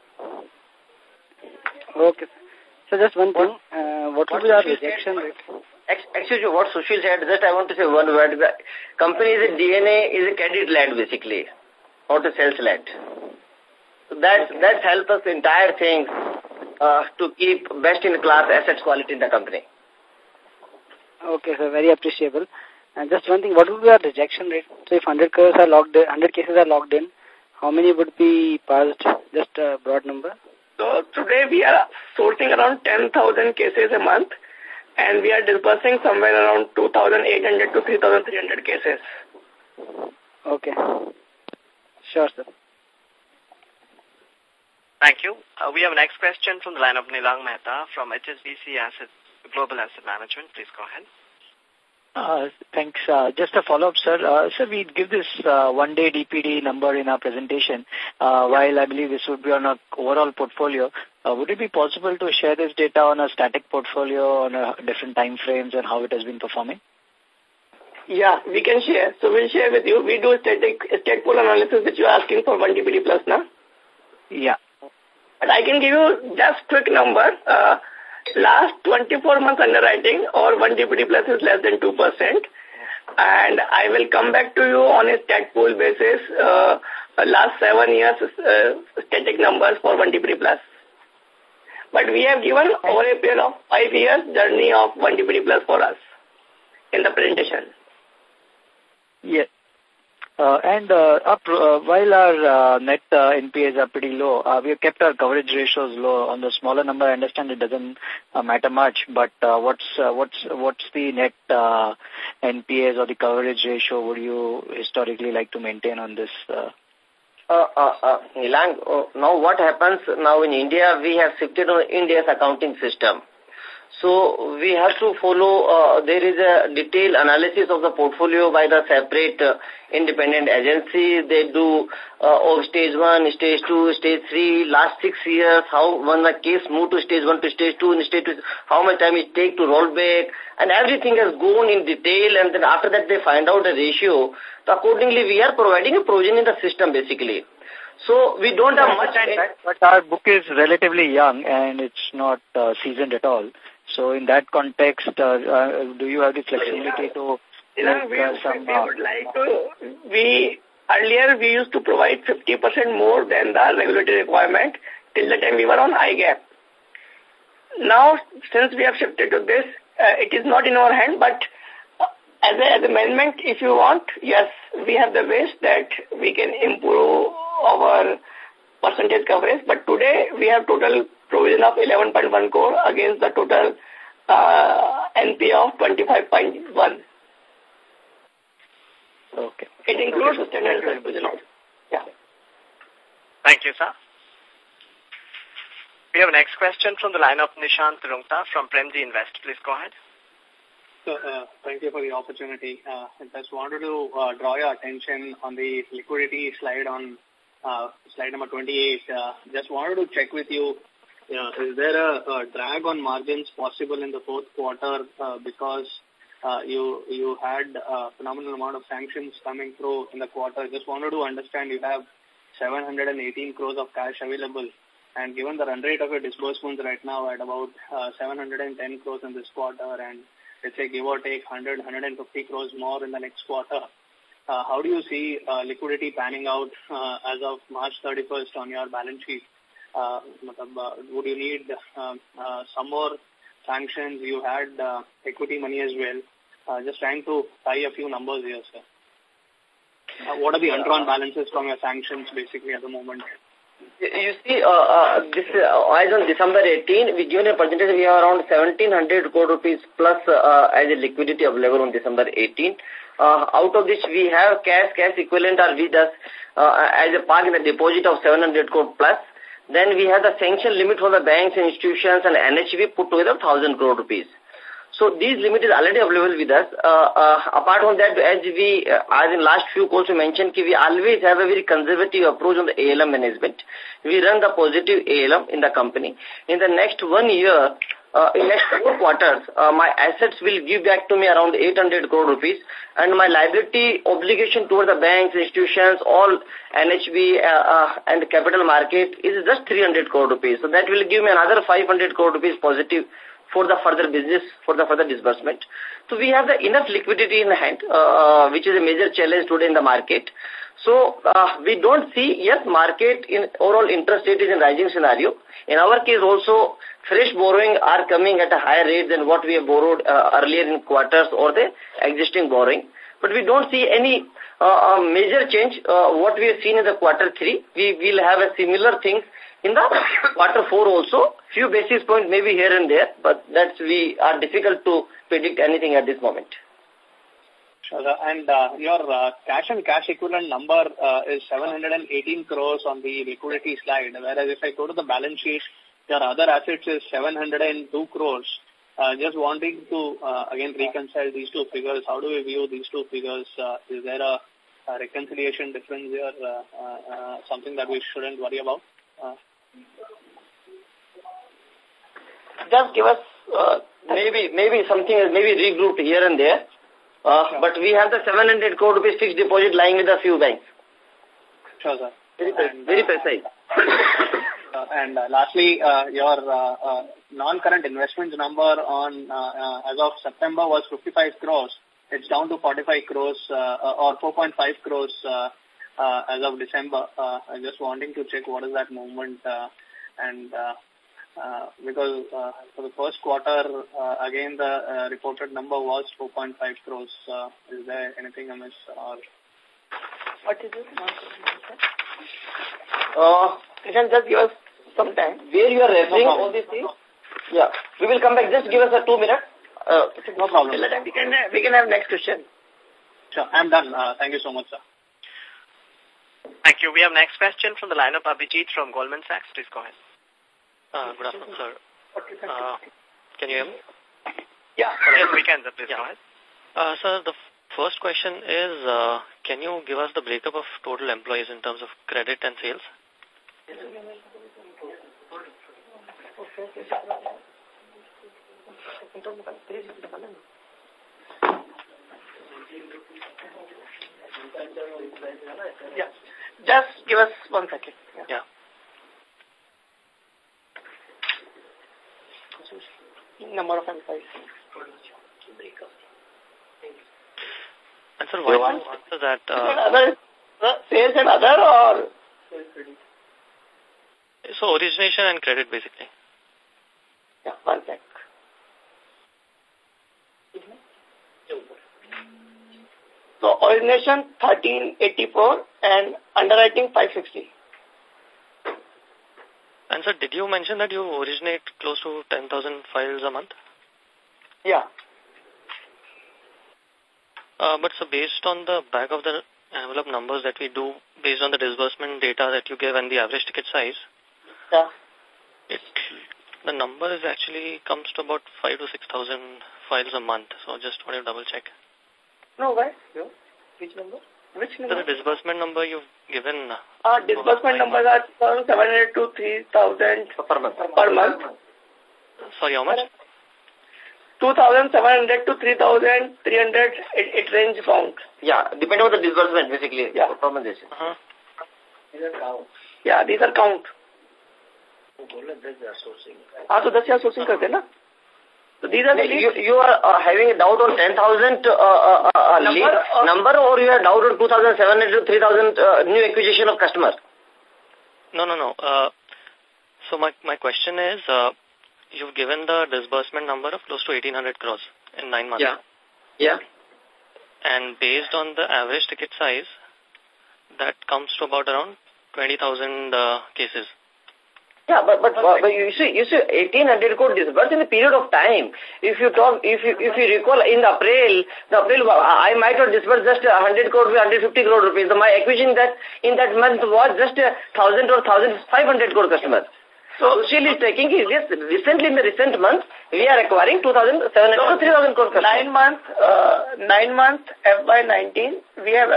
Okay. So just one thing, uh, what will be our rejection rate? Excuse me, what Sushil said, just I want to say one word. The company is a DNA, is a credit land basically, not a sales land. So that, that helps us the entire thing uh, to keep best-in-class assets quality in the company. Okay, so very appreciable. And just one thing, what would be our rejection rate? So if 100 crores are logged in, 100 cases are logged in, how many would be passed? Just a broad number. So today we are sourcing around 10,000 cases a month and we are disbursing somewhere around 2,800 to 3,300 cases. Okay. Sure, sir. Thank you. Uh, we have a next question from the line of Nilang Mehta from HSBC Asset Global Asset Management. Please go ahead. Uh, thanks. Uh, just a follow-up, sir. Uh, sir, we give this uh, one-day DPD number in our presentation. Uh, while I believe this would be on a overall portfolio, uh, would it be possible to share this data on a static portfolio on a different time frames and how it has been performing? Yeah, we can share. So we'll share with you. We do a static a state pool analysis which you're asking for 1 DPD plus now. Yeah. But I can give you just quick number. Uh, last 24 months underwriting or 1 DPD plus is less than 2%. And I will come back to you on a stat pool basis, uh, last seven years uh, static numbers for 1 DPD plus. But we have given over a period of five years journey of 1 DPD plus for us in the presentation. Yes. Uh, and uh, up, uh, while our uh, net uh, NPAs are pretty low, uh, we have kept our coverage ratios low. On the smaller number, I understand it doesn't uh, matter much, but uh, what's uh, what's what's the net uh, NPAs or the coverage ratio would you historically like to maintain on this? Uh? Uh, uh, uh, Nilang, uh, now what happens now in India, we have shifted on Ind AS accounting system. So we have to follow, uh, there is a detailed analysis of the portfolio by the separate uh, independent agency. They do uh, of stage 1, stage 2, stage 3, last six years, how when the case moved to stage 1 to stage 2, and stage 2, how much time it take to roll back, and everything has gone in detail, and then after that they find out the ratio. So accordingly, we are providing a provision in the system basically. So we don't have much time. But our book is relatively young and it's not uh, seasoned at all. So in that context, uh, uh, do you have the flexibility to you know, we, uh, some, we would like to, we, earlier we used to provide 50% more than the regulatory requirement till the time we were on IGAAP. Now, since we have shifted to this, uh, it is not in our hand, but uh, as, a, as amendment, if you want, yes, we have the ways that we can improve our percentage coverage, but today we have total provision of 11.1 crore against the total uh, NP of 25.1. Okay. It includes the standard provision also. Yeah. Thank you, sir. We have a next question from the line of Nishant Rungta from Premji Invest. Please go ahead. So, uh, thank you for the opportunity. Uh, I just wanted to uh, draw your attention on the liquidity slide on uh, slide number 28, uh, just wanted to check with you, is there a, a drag on margins possible in the fourth quarter uh, because uh, you you had a phenomenal amount of sanctions coming through in the quarter. Just wanted to understand you have 718 crores of cash available and given the run rate of your disbursements right now at about uh, 710 crores in this quarter and let's say give or take 100, 150 crores more in the next quarter, uh, how do you see uh, liquidity panning out uh, as of March 31st on your balance sheet? Uh, uh, would you need uh, uh, some more sanctions? You had uh, equity money as well. Uh, just trying to tie a few numbers here, sir. Uh, what are the undrawn balances from your sanctions basically at the moment? You see, uh, uh, this uh, as on December 18, we given a percentage, we have around 1700 crore rupees plus uh, as a liquidity available on December 18. Uh, out of which we have cash, cash equivalent are with us uh, as a part in the deposit of 700 crore plus. Then we have the sanction limit for the banks, and institutions, and NHB put together 1000 crore rupees. So these limit is already available with us. Uh, uh, apart from that, as we, uh, as in last few calls we mentioned, we always have a very conservative approach on the ALM management. We run the positive ALM in the company. In the next one year, uh, in next four quarters, uh, my assets will give back to me around 800 crore rupees and my liability obligation towards the banks, institutions, all NHB uh, uh, and capital market is just 300 crore rupees. So that will give me another 500 crore rupees positive for the further business, for the further disbursement. So we have the enough liquidity in hand, uh, which is a major challenge today in the market. So uh, we don't see, yes, market in overall interest rate is in rising scenario. In our case also, fresh borrowing are coming at a higher rate than what we have borrowed uh, earlier in quarters or the existing borrowing. But we don't see any uh, major change. Uh, what we have seen in the quarter three, we will have a similar thing in the [COUGHS] quarter four also. Few basis points maybe here and there, but that's we are difficult to predict anything at this moment. Sure, and uh, your uh, cash and cash equivalent number uh, is 718 crores on the liquidity slide, whereas if I go to the balance sheet, your other assets is 702 crores. Uh, just wanting to uh, again reconcile these two figures. How do we view these two figures? Uh, is there a, a reconciliation difference here? Uh, uh, uh, something that we shouldn't worry about? Uh, just give us uh, maybe maybe something maybe regrouped here and there. Uh, sure. But we have the 700 crore rupees fixed deposit lying with a few banks. Sure, sir. Very, and, very precise. [COUGHS] Uh, and uh, lastly, uh, your uh, uh, non-current investments number on uh, uh, as of September was 55 crores. It's down to 45 crores uh, or 4.5 crores uh, uh, as of December. Uh, I'm just wanting to check what is that movement uh, and uh, uh, because uh, for the first quarter, uh, again, the uh, reported number was 4.5 crores. Uh, is there anything amiss? Or what is it? Uh, you can just give us some time. Where you are referring no all these things? Yeah. We will come back. Just give us a two minutes. Uh, no problem. We can, we can have next question. Sure. I'm done. Uh, thank you so much, sir. Thank you. We have next question from the line of Abhijit from Goldman Sachs. Please go ahead. Uh, good afternoon, sir. Uh, can you hear me? Yeah. Yes, we can, sir. Please yeah. go ahead. Uh, sir, the first question is, uh, can you give us the breakup of total employees in terms of credit and sales? Yeah. Just give us one second. Yeah. yeah. Number of employees. And sir, why you answer that? Uh, other, uh, sales and other or? So origination and credit basically. Yeah, one sec. So origination 1384 and underwriting 560. And sir, did you mention that you originate close to 10,000 files a month? Yeah. Uh, but so based on the back of the envelope numbers that we do, based on the disbursement data that you give and the average ticket size, yeah. it, the number is actually comes to about five to 6,000 files a month. So just want to double check. No, why? Which number? Which number? So the disbursement number you've given. Uh, disbursement numbers are 700 to 3000 per month. Per month. Sorry, how much? 2,700 to 3,300, it, it range bound. Yeah, depending on the disbursement, basically. Yeah. Per month. Uh -huh. Yeah, these are count. हाँ तो दस हज़ार sourcing करते ना so these are you, you are uh, having a doubt on 10,000 uh, uh, uh, number, uh, number or you have doubt on 2,700 to 3,000 uh, new acquisition of customers? No, no, no. Uh, so my, my question is, uh, you've given the disbursement number of close to 1,800 crores in nine months. Yeah. Yeah. And based on the average ticket size, that comes to about around 20,000 uh, cases. Yeah, but but, but you see, you see, 1800 crore disbursed in a period of time. If you talk, if you if you recall, in April, the April, I might have disbursed just 100 crore, 150 crore rupees. So my acquisition that in that month was just thousand or thousand five hundred crore customers. So still is taking is yes, recently in the recent month we are acquiring 2,700 so, 3,000 crore customers. Nine month, uh, nine month FY19 we have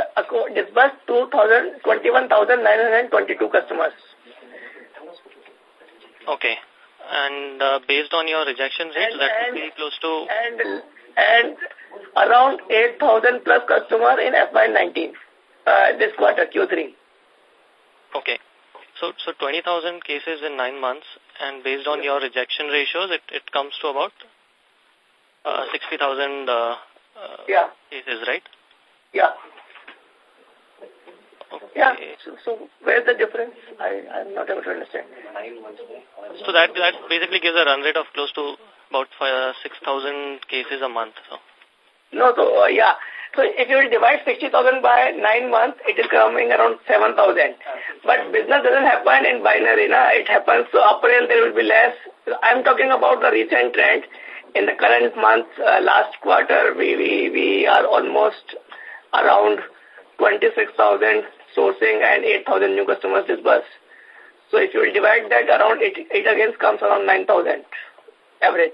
disbursed 2,000 21,922 customers. Okay. And uh, based on your rejection rate, and, that and, would be close to... And, and around 8,000 plus customers in FY19, uh, this quarter, Q3. Okay. So, so 20,000 cases in nine months, and based on your rejection ratios, it, it comes to about uh, 60,000 uh, uh, yeah. cases, right? Yeah. Yeah. So, so where's the difference? I, I'm not able to understand. So that, that basically gives a run rate of close to about 6,000 cases a month. So. No, so uh, yeah. So if you divide 60,000 by 9 months, it is coming around 7,000. But business doesn't happen in binary. Na? It happens, so April there will be less. I'm talking about the recent trend. In the current month, uh, last quarter, we, we, we are almost around 26,000 sourcing and 8,000 new customers disbursed. So if you will divide that around, it, it again comes around 9,000 average.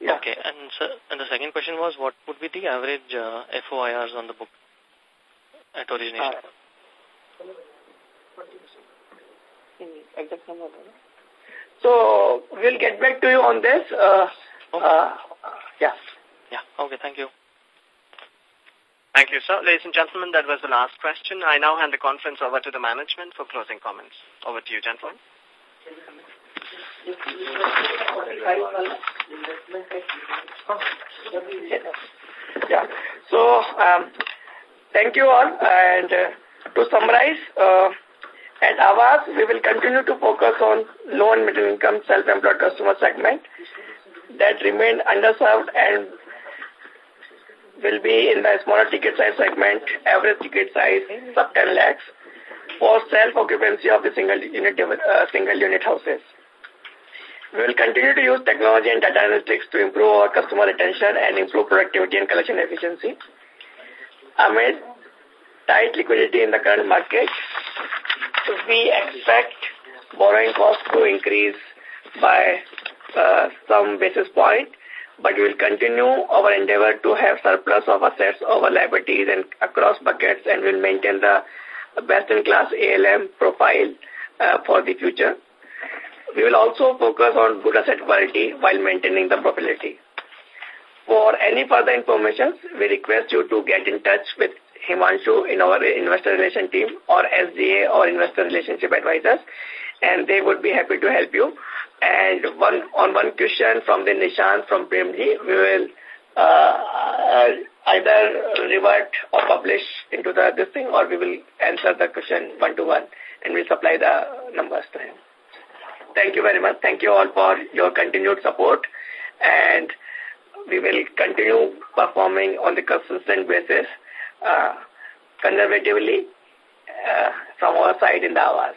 Yeah. Okay, and, sir, and the second question was what would be the average uh, FOIRs on the book at origination? Uh. So we'll get back to you on this. Uh, okay. uh, yeah. Yeah, okay, thank you. Thank you, sir. Ladies and gentlemen, that was the last question. I now hand the conference over to the management for closing comments. Over to you, gentlemen. Yeah. So, um, thank you all. And uh, to summarize, uh, at Aavas, we will continue to focus on low and middle income self-employed customer segment that remain underserved and will be in the smaller ticket size segment, average ticket size sub 10 lakhs for self-occupancy of the single unit, uh, single unit houses. We will continue to use technology and data analytics to improve our customer retention and improve productivity and collection efficiency. Amid tight liquidity in the current market, we expect borrowing costs to increase by uh, some basis point but we will continue our endeavor to have surplus of assets over liabilities and across buckets and will maintain the best-in-class ALM profile uh, for the future. We will also focus on good asset quality while maintaining the profitability. For any further information, we request you to get in touch with Himanshu in our investor relation team or SGA or investor relationship advisors and they would be happy to help you. And one on one question from the Nishant from Premji, we will uh, uh, either revert or publish into the this thing or we will answer the question one to one and we'll supply the numbers to him. Thank you very much. Thank you all for your continued support and we will continue performing on the consistent basis uh, conservatively uh, from our side in the Aavas.